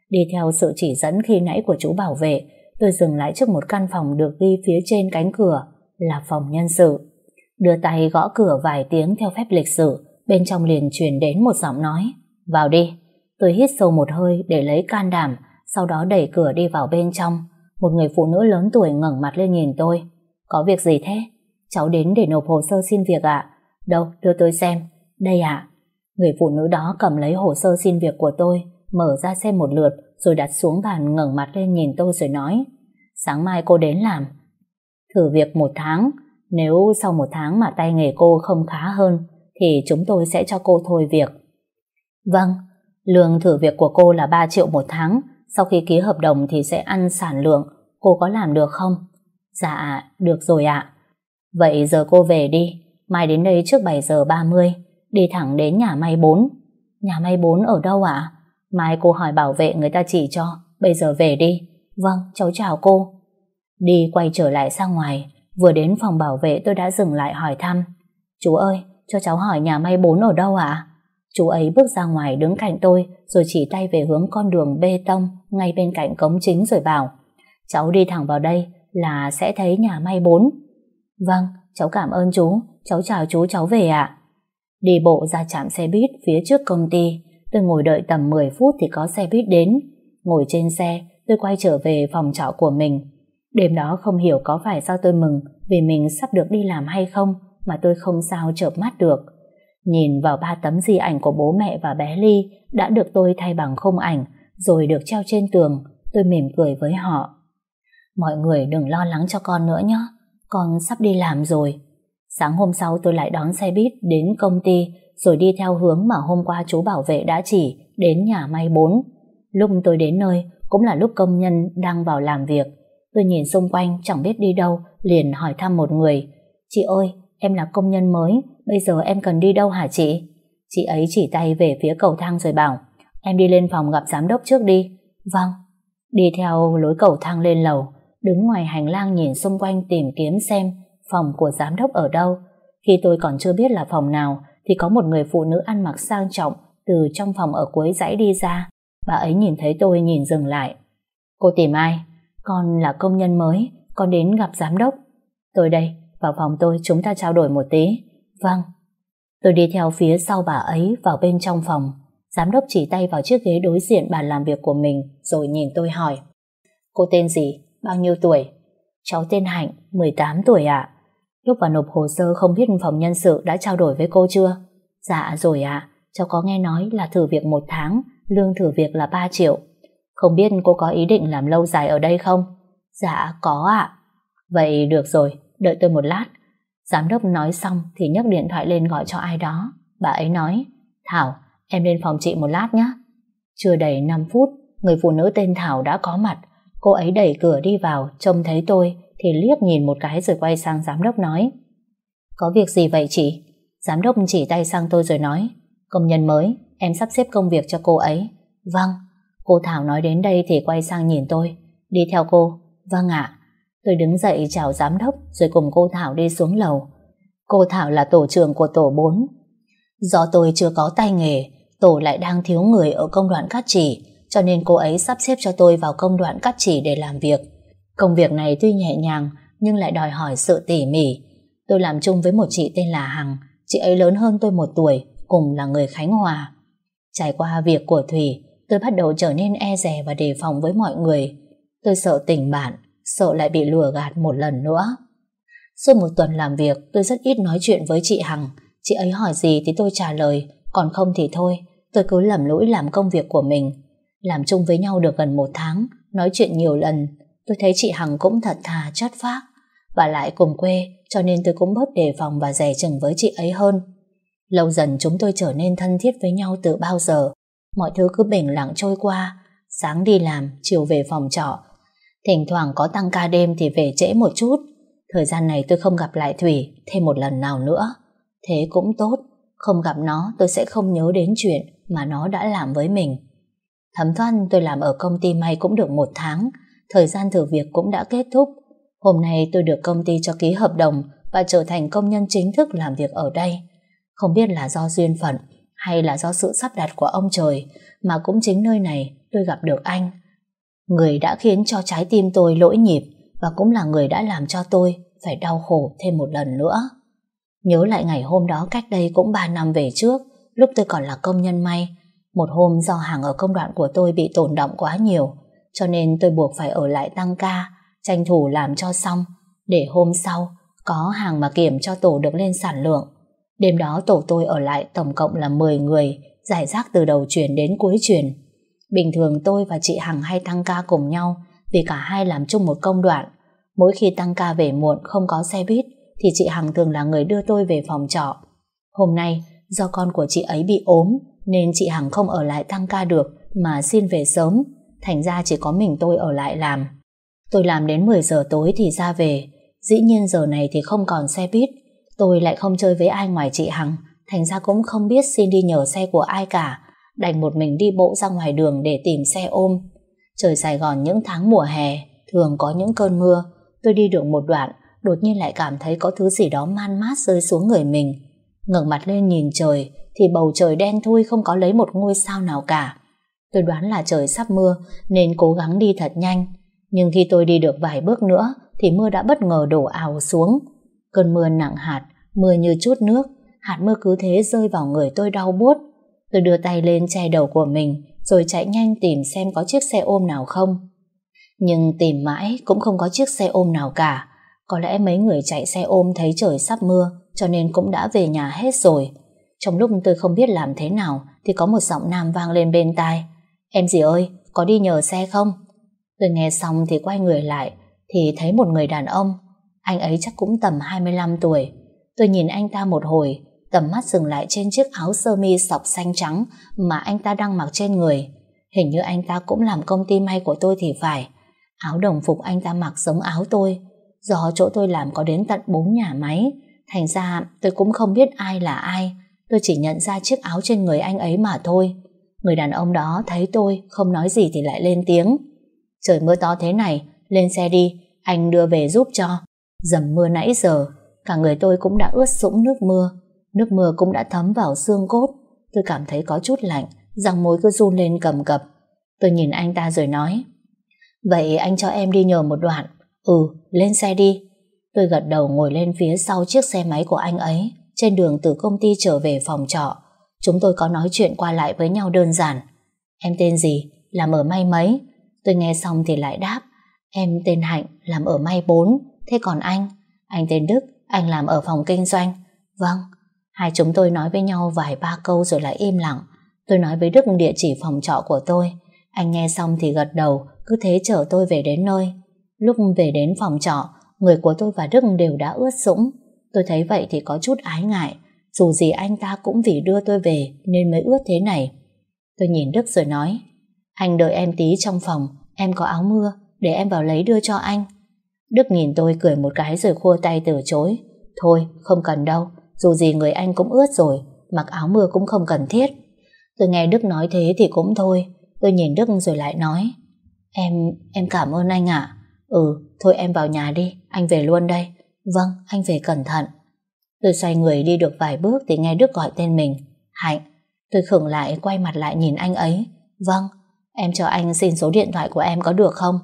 Đi theo sự chỉ dẫn khi nãy của chú bảo vệ tôi dừng lại trước một căn phòng được ghi phía trên cánh cửa là phòng nhân sự. Đưa tay gõ cửa vài tiếng theo phép lịch sử, bên trong liền truyền đến một giọng nói. Vào đi. Tôi hít sâu một hơi để lấy can đảm, sau đó đẩy cửa đi vào bên trong. Một người phụ nữ lớn tuổi ngẩng mặt lên nhìn tôi. Có việc gì thế? Cháu đến để nộp hồ sơ xin việc ạ. Đâu, đưa tôi xem. Đây ạ. Người phụ nữ đó cầm lấy hồ sơ xin việc của tôi, mở ra xem một lượt, rồi đặt xuống bàn ngẩng mặt lên nhìn tôi rồi nói. Sáng mai cô đến làm. Thử việc một tháng, nếu sau một tháng mà tay nghề cô không khá hơn thì chúng tôi sẽ cho cô thôi việc. Vâng, lương thử việc của cô là 3 triệu một tháng, sau khi ký hợp đồng thì sẽ ăn sản lượng, cô có làm được không? Dạ, được rồi ạ. Vậy giờ cô về đi, mai đến đây trước 7 giờ 30, đi thẳng đến nhà may 4. Nhà may 4 ở đâu ạ? Mai cô hỏi bảo vệ người ta chỉ cho, bây giờ về đi. Vâng, cháu chào cô. Đi quay trở lại ra ngoài, Vừa đến phòng bảo vệ tôi đã dừng lại hỏi thăm. Chú ơi, cho cháu hỏi nhà may 4 ở đâu ạ? Chú ấy bước ra ngoài đứng cạnh tôi rồi chỉ tay về hướng con đường bê tông ngay bên cạnh cống chính rồi bảo cháu đi thẳng vào đây là sẽ thấy nhà may 4. Vâng, cháu cảm ơn chú, cháu chào chú cháu về ạ. Đi bộ ra trạm xe buýt phía trước công ty, tôi ngồi đợi tầm 10 phút thì có xe buýt đến. Ngồi trên xe, tôi quay trở về phòng trọ của mình. Đêm đó không hiểu có phải sao tôi mừng vì mình sắp được đi làm hay không mà tôi không sao chợp mắt được. Nhìn vào ba tấm di ảnh của bố mẹ và bé Ly đã được tôi thay bằng không ảnh rồi được treo trên tường, tôi mỉm cười với họ. Mọi người đừng lo lắng cho con nữa nhé, con sắp đi làm rồi. Sáng hôm sau tôi lại đón xe buýt đến công ty rồi đi theo hướng mà hôm qua chú bảo vệ đã chỉ đến nhà may 4. Lúc tôi đến nơi cũng là lúc công nhân đang vào làm việc. Tôi nhìn xung quanh chẳng biết đi đâu, liền hỏi thăm một người. Chị ơi, em là công nhân mới, bây giờ em cần đi đâu hả chị? Chị ấy chỉ tay về phía cầu thang rồi bảo, em đi lên phòng gặp giám đốc trước đi. Vâng. Đi theo lối cầu thang lên lầu, đứng ngoài hành lang nhìn xung quanh tìm kiếm xem phòng của giám đốc ở đâu. Khi tôi còn chưa biết là phòng nào, thì có một người phụ nữ ăn mặc sang trọng từ trong phòng ở cuối dãy đi ra. Bà ấy nhìn thấy tôi nhìn dừng lại. Cô tìm ai? Con là công nhân mới, con đến gặp giám đốc. Tôi đây, vào phòng tôi chúng ta trao đổi một tí. Vâng. Tôi đi theo phía sau bà ấy vào bên trong phòng. Giám đốc chỉ tay vào chiếc ghế đối diện bàn làm việc của mình rồi nhìn tôi hỏi. Cô tên gì? Bao nhiêu tuổi? Cháu tên Hạnh, 18 tuổi ạ. Lúc vào nộp hồ sơ không biết phòng nhân sự đã trao đổi với cô chưa? Dạ rồi ạ, cháu có nghe nói là thử việc một tháng, lương thử việc là 3 triệu. Không biết cô có ý định làm lâu dài ở đây không? Dạ có ạ. Vậy được rồi, đợi tôi một lát. Giám đốc nói xong thì nhấc điện thoại lên gọi cho ai đó. Bà ấy nói, Thảo, em lên phòng chị một lát nhé. Chưa đầy 5 phút, người phụ nữ tên Thảo đã có mặt. Cô ấy đẩy cửa đi vào, trông thấy tôi thì liếc nhìn một cái rồi quay sang giám đốc nói. Có việc gì vậy chị? Giám đốc chỉ tay sang tôi rồi nói, công nhân mới, em sắp xếp công việc cho cô ấy. Vâng, cô Thảo nói đến đây thì quay sang nhìn tôi. Đi theo cô. Vâng ạ. Tôi đứng dậy chào giám đốc rồi cùng cô Thảo đi xuống lầu. Cô Thảo là tổ trưởng của tổ 4. Do tôi chưa có tay nghề, tổ lại đang thiếu người ở công đoạn cắt chỉ, cho nên cô ấy sắp xếp cho tôi vào công đoạn cắt chỉ để làm việc. Công việc này tuy nhẹ nhàng nhưng lại đòi hỏi sự tỉ mỉ. Tôi làm chung với một chị tên là Hằng, chị ấy lớn hơn tôi một tuổi, cùng là người Khánh Hòa. Trải qua việc của Thủy, tôi bắt đầu trở nên e dè và đề phòng với mọi người. Tôi sợ tình bạn, sợ lại bị lừa gạt một lần nữa. Suốt một tuần làm việc, tôi rất ít nói chuyện với chị Hằng. Chị ấy hỏi gì thì tôi trả lời, còn không thì thôi. Tôi cứ lầm lũi làm công việc của mình. Làm chung với nhau được gần một tháng, nói chuyện nhiều lần. Tôi thấy chị Hằng cũng thật thà, chất phác. Và lại cùng quê, cho nên tôi cũng bớt đề phòng và rẻ chừng với chị ấy hơn. Lâu dần chúng tôi trở nên thân thiết với nhau từ bao giờ. Mọi thứ cứ bình lặng trôi qua. Sáng đi làm, chiều về phòng trọ. Thỉnh thoảng có tăng ca đêm thì về trễ một chút. Thời gian này tôi không gặp lại Thủy thêm một lần nào nữa. Thế cũng tốt. Không gặp nó, tôi sẽ không nhớ đến chuyện mà nó đã làm với mình. Thấm thoan tôi làm ở công ty may cũng được một tháng. Thời gian thử việc cũng đã kết thúc. Hôm nay tôi được công ty cho ký hợp đồng và trở thành công nhân chính thức làm việc ở đây. Không biết là do duyên phận hay là do sự sắp đặt của ông trời, mà cũng chính nơi này tôi gặp được anh. Người đã khiến cho trái tim tôi lỗi nhịp và cũng là người đã làm cho tôi phải đau khổ thêm một lần nữa. Nhớ lại ngày hôm đó cách đây cũng 3 năm về trước, lúc tôi còn là công nhân may. Một hôm do hàng ở công đoạn của tôi bị tồn động quá nhiều, cho nên tôi buộc phải ở lại tăng ca, tranh thủ làm cho xong, để hôm sau có hàng mà kiểm cho tổ được lên sản lượng. Đêm đó tổ tôi ở lại tổng cộng là 10 người, giải rác từ đầu chuyển đến cuối chuyển. Bình thường tôi và chị Hằng hay tăng ca cùng nhau, vì cả hai làm chung một công đoạn. Mỗi khi tăng ca về muộn không có xe buýt, thì chị Hằng thường là người đưa tôi về phòng trọ. Hôm nay, do con của chị ấy bị ốm, nên chị Hằng không ở lại tăng ca được, mà xin về sớm. Thành ra chỉ có mình tôi ở lại làm. Tôi làm đến 10 giờ tối thì ra về. Dĩ nhiên giờ này thì không còn xe buýt. Tôi lại không chơi với ai ngoài chị Hằng. Thành ra cũng không biết xin đi nhờ xe của ai cả. Đành một mình đi bộ ra ngoài đường để tìm xe ôm. Trời Sài Gòn những tháng mùa hè thường có những cơn mưa. Tôi đi được một đoạn đột nhiên lại cảm thấy có thứ gì đó man mát rơi xuống người mình. ngẩng mặt lên nhìn trời thì bầu trời đen thui không có lấy một ngôi sao nào cả. Tôi đoán là trời sắp mưa nên cố gắng đi thật nhanh. Nhưng khi tôi đi được vài bước nữa thì mưa đã bất ngờ đổ ào xuống. Cơn mưa nặng hạt, mưa như chút nước, hạt mưa cứ thế rơi vào người tôi đau buốt. Tôi đưa tay lên che đầu của mình rồi chạy nhanh tìm xem có chiếc xe ôm nào không. Nhưng tìm mãi cũng không có chiếc xe ôm nào cả. Có lẽ mấy người chạy xe ôm thấy trời sắp mưa cho nên cũng đã về nhà hết rồi. Trong lúc tôi không biết làm thế nào thì có một giọng nam vang lên bên tai. Em gì ơi, có đi nhờ xe không? Tôi nghe xong thì quay người lại thì thấy một người đàn ông. Anh ấy chắc cũng tầm 25 tuổi. Tôi nhìn anh ta một hồi tầm mắt dừng lại trên chiếc áo sơ mi sọc xanh trắng mà anh ta đang mặc trên người. Hình như anh ta cũng làm công ty may của tôi thì phải. Áo đồng phục anh ta mặc giống áo tôi. Do chỗ tôi làm có đến tận 4 nhà máy. Thành ra tôi cũng không biết ai là ai. Tôi chỉ nhận ra chiếc áo trên người anh ấy mà thôi. Người đàn ông đó thấy tôi không nói gì thì lại lên tiếng. Trời mưa to thế này, lên xe đi, anh đưa về giúp cho. Dầm mưa nãy giờ, cả người tôi cũng đã ướt sũng nước mưa. Nước mưa cũng đã thấm vào xương cốt. Tôi cảm thấy có chút lạnh, răng môi cứ run lên cầm cập. Tôi nhìn anh ta rồi nói Vậy anh cho em đi nhờ một đoạn. Ừ, lên xe đi. Tôi gật đầu ngồi lên phía sau chiếc xe máy của anh ấy, trên đường từ công ty trở về phòng trọ. Chúng tôi có nói chuyện qua lại với nhau đơn giản. Em tên gì? Làm ở may mấy? Tôi nghe xong thì lại đáp. Em tên Hạnh, làm ở may 4. Thế còn anh? Anh tên Đức, anh làm ở phòng kinh doanh. Vâng. Hai chúng tôi nói với nhau vài ba câu rồi lại im lặng. Tôi nói với Đức địa chỉ phòng trọ của tôi. Anh nghe xong thì gật đầu, cứ thế chở tôi về đến nơi. Lúc về đến phòng trọ, người của tôi và Đức đều đã ướt sũng. Tôi thấy vậy thì có chút ái ngại. Dù gì anh ta cũng vì đưa tôi về nên mới ướt thế này. Tôi nhìn Đức rồi nói Anh đợi em tí trong phòng Em có áo mưa Để em vào lấy đưa cho anh Đức nhìn tôi cười một cái rồi khua tay từ chối Thôi không cần đâu dù gì người anh cũng ướt rồi Mặc áo mưa cũng không cần thiết. Tôi nghe Đức nói thế thì cũng thôi. Tôi nhìn Đức rồi lại nói Em, em cảm ơn anh ạ. Ừ, thôi em vào nhà đi Anh về luôn đây. Vâng, anh về cẩn thận. Tôi xoay người đi được vài bước thì nghe Đức gọi tên mình. Hạnh. Tôi khựng lại quay mặt lại nhìn anh ấy. Vâng, em cho anh xin số điện thoại của em có được không?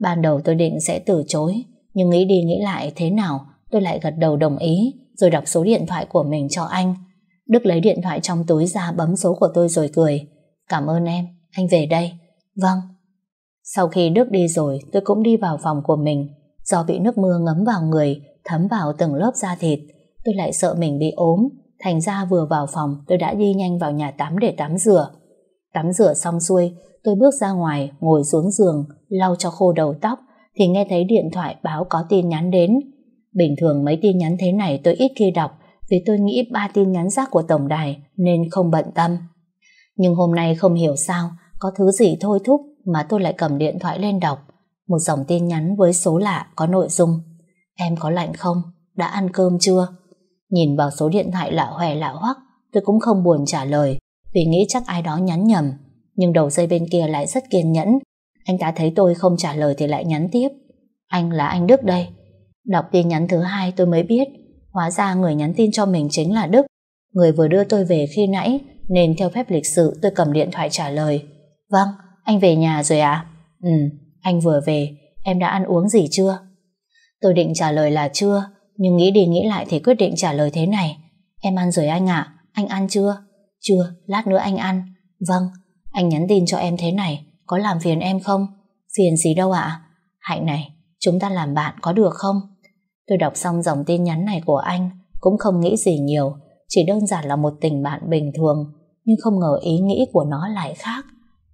Ban đầu tôi định sẽ từ chối Nhưng nghĩ đi nghĩ lại thế nào Tôi lại gật đầu đồng ý. Rồi đọc số điện thoại của mình cho anh. Đức lấy điện thoại trong túi ra bấm số của tôi rồi cười. Cảm ơn em, anh về đây. Vâng. Sau khi Đức đi rồi tôi cũng đi vào phòng của mình. Do bị nước mưa ngấm vào người Thấm vào từng lớp da thịt Tôi lại sợ mình bị ốm. Thành ra vừa vào phòng tôi đã đi nhanh vào nhà tắm để tắm rửa. Tắm rửa xong xuôi, tôi bước ra ngoài, ngồi xuống giường, lau cho khô đầu tóc, thì nghe thấy điện thoại báo có tin nhắn đến. Bình thường mấy tin nhắn thế này tôi ít khi đọc, vì tôi nghĩ ba tin nhắn rác của tổng đài nên không bận tâm. Nhưng hôm nay không hiểu sao, có thứ gì thôi thúc mà tôi lại cầm điện thoại lên đọc. Một dòng tin nhắn với số lạ có nội dung. Em có lạnh không? Đã ăn cơm chưa? Nhìn vào số điện thoại lạ hoè lạ hoắc, tôi cũng không buồn trả lời, vì nghĩ chắc ai đó nhắn nhầm. Nhưng đầu dây bên kia lại rất kiên nhẫn. Anh ta thấy tôi không trả lời thì lại nhắn tiếp. Anh là anh Đức đây. Đọc tin nhắn thứ hai tôi mới biết, hóa ra người nhắn tin cho mình chính là Đức. Người vừa đưa tôi về khi nãy, nên theo phép lịch sự tôi cầm điện thoại trả lời. Vâng, anh về nhà rồi à? Ừ, anh vừa về, em đã ăn uống gì chưa? Tôi định trả lời là chưa, nhưng nghĩ đi nghĩ lại thì quyết định trả lời thế này Em ăn rồi anh ạ Anh ăn chưa? Chưa, lát nữa anh ăn Vâng, anh nhắn tin cho em thế này Có làm phiền em không? Phiền gì đâu ạ Hạnh này, chúng ta làm bạn có được không? Tôi đọc xong dòng tin nhắn này của anh Cũng không nghĩ gì nhiều Chỉ đơn giản là một tình bạn bình thường Nhưng không ngờ ý nghĩ của nó lại khác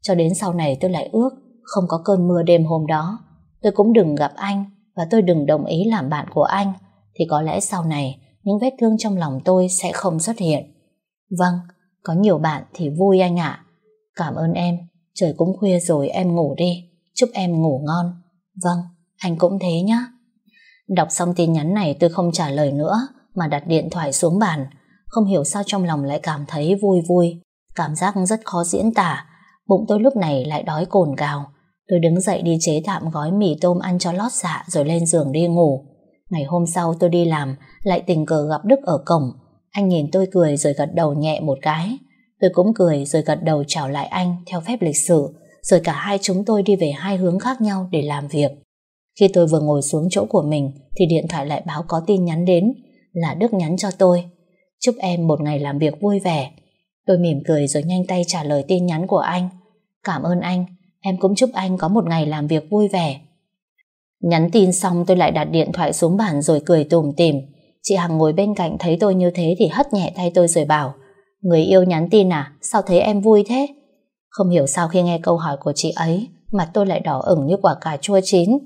Cho đến sau này tôi lại ước Không có cơn mưa đêm hôm đó Tôi cũng đừng gặp anh Và tôi đừng đồng ý làm bạn của anh thì có lẽ sau này những vết thương trong lòng tôi sẽ không xuất hiện. Vâng, có nhiều bạn thì vui anh ạ. Cảm ơn em, trời cũng khuya rồi em ngủ đi, chúc em ngủ ngon. Vâng, anh cũng thế nhá. Đọc xong tin nhắn này tôi không trả lời nữa mà đặt điện thoại xuống bàn. Không hiểu sao trong lòng lại cảm thấy vui vui, cảm giác rất khó diễn tả. Bụng tôi lúc này lại đói cồn cào. Tôi đứng dậy đi chế tạm gói mì tôm ăn cho lót dạ rồi lên giường đi ngủ. Ngày hôm sau tôi đi làm Lại tình cờ gặp Đức ở cổng Anh nhìn tôi cười rồi gật đầu nhẹ một cái Tôi cũng cười rồi gật đầu chào lại anh Theo phép lịch sử Rồi cả hai chúng tôi đi về hai hướng khác nhau để làm việc khi tôi vừa ngồi xuống chỗ của mình, Thì điện thoại lại báo có tin nhắn đến, Là Đức nhắn cho tôi Chúc em một ngày làm việc vui vẻ Tôi mỉm cười rồi nhanh tay trả lời tin nhắn của anh Cảm ơn anh, Em cũng chúc anh có một ngày làm việc vui vẻ Nhắn tin xong tôi lại đặt điện thoại xuống bàn rồi cười tùm tìm. Chị Hằng ngồi bên cạnh thấy tôi như thế thì hất nhẹ tay tôi rồi bảo, Người yêu nhắn tin à? Sao thấy em vui thế? Không hiểu sao khi nghe câu hỏi của chị ấy, mặt tôi lại đỏ ửng như quả cà chua chín.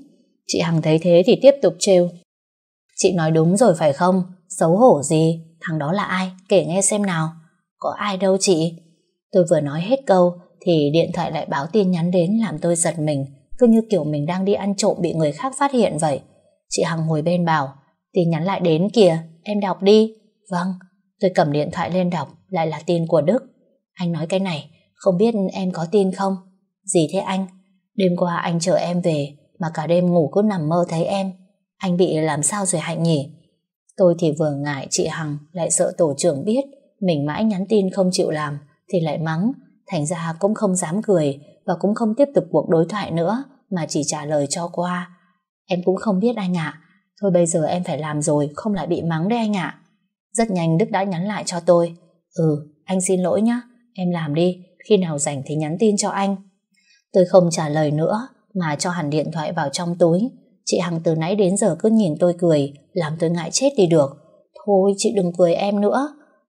Chị Hằng thấy thế thì tiếp tục trêu. Chị nói đúng rồi phải không? Xấu hổ gì? Thằng đó là ai? Kể nghe xem nào. Có ai đâu chị? Tôi vừa nói hết câu thì điện thoại lại báo tin nhắn đến làm tôi giật mình cứ như kiểu mình đang đi ăn trộm bị người khác phát hiện vậy. Chị Hằng ngồi bên bảo, tin nhắn lại đến kìa, em đọc đi. Vâng, tôi cầm điện thoại lên đọc, lại là tin của Đức. Anh nói cái này, không biết em có tin không? Gì thế anh? Đêm qua anh chờ em về, mà cả đêm ngủ cứ nằm mơ thấy em. Anh bị làm sao rồi Hạnh nhỉ? Tôi thì vừa ngại chị Hằng, lại sợ tổ trưởng biết, mình mãi nhắn tin không chịu làm, thì lại mắng, thành ra cũng không dám cười, và cũng không tiếp tục cuộc đối thoại nữa mà chỉ trả lời cho qua. Em cũng không biết anh ạ. Thôi bây giờ em phải làm rồi, không lại bị mắng đấy anh ạ. Rất nhanh Đức đã nhắn lại cho tôi. Ừ, anh xin lỗi nhé, em làm đi, khi nào rảnh thì nhắn tin cho anh. Tôi không trả lời nữa, mà cho hẳn điện thoại vào trong túi. Chị Hằng từ nãy đến giờ cứ nhìn tôi cười, làm tôi ngại chết đi được. Thôi chị đừng cười em nữa.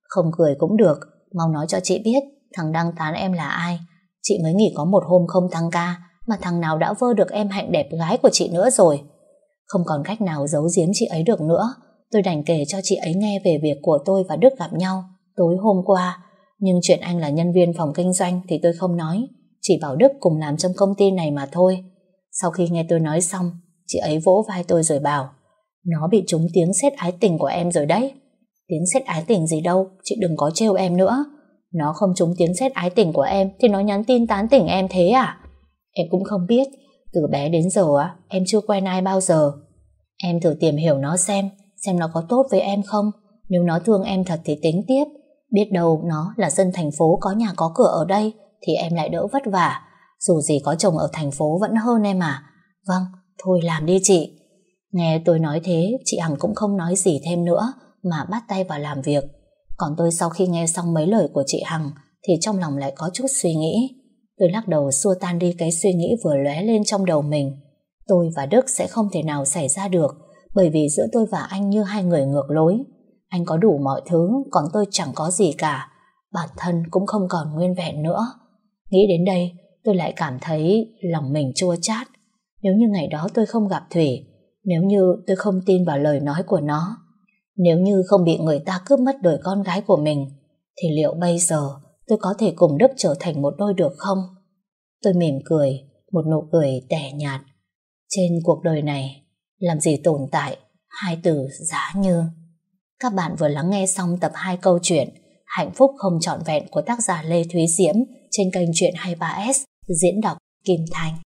Không cười cũng được, mau nói cho chị biết thằng đang tán em là ai. Chị mới nghỉ có một hôm không tăng ca, mà thằng nào đã vơ được em hạnh đẹp gái của chị nữa rồi. Không còn cách nào giấu giếm chị ấy được nữa. Tôi đành kể cho chị ấy nghe về việc của tôi và Đức gặp nhau tối hôm qua. Nhưng chuyện anh là nhân viên phòng kinh doanh thì tôi không nói. Chỉ bảo Đức cùng làm trong công ty này mà thôi. Sau khi nghe tôi nói xong, chị ấy vỗ vai tôi rồi bảo Nó bị trúng tiếng xét ái tình của em rồi đấy. Tiếng xét ái tình gì đâu, chị đừng có trêu em nữa. Nó không trúng tiếng xét ái tình của em thì nó nhắn tin tán tỉnh em thế à? Em cũng không biết, từ bé đến giờ á, em chưa quen ai bao giờ. Em thử tìm hiểu nó xem, xem nó có tốt với em không. Nếu nó thương em thật thì tính tiếp. Biết đâu nó là dân thành phố có nhà có cửa ở đây thì em lại đỡ vất vả. Dù gì có chồng ở thành phố vẫn hơn em à. Vâng, thôi làm đi chị. Nghe tôi nói thế, chị Hằng cũng không nói gì thêm nữa mà bắt tay vào làm việc. Còn tôi sau khi nghe xong mấy lời của chị Hằng thì trong lòng lại có chút suy nghĩ. Tôi lắc đầu xua tan đi cái suy nghĩ vừa lóe lên trong đầu mình. Tôi và Đức sẽ không thể nào xảy ra được bởi vì giữa tôi và anh như hai người ngược lối. Anh có đủ mọi thứ còn tôi chẳng có gì cả. Bản thân cũng không còn nguyên vẹn nữa. Nghĩ đến đây tôi lại cảm thấy lòng mình chua chát. Nếu như ngày đó tôi không gặp Thủy nếu như tôi không tin vào lời nói của nó nếu như không bị người ta cướp mất đời con gái của mình thì liệu bây giờ tôi có thể cùng Đức trở thành một đôi được không? Tôi mỉm cười, một nụ cười tẻ nhạt. Trên cuộc đời này, làm gì tồn tại hai từ giá như. Các bạn vừa lắng nghe xong tập 2 câu chuyện Hạnh phúc không trọn vẹn của tác giả Lê Thúy Diễm trên kênh Chuyện 23S diễn đọc Kim Thanh.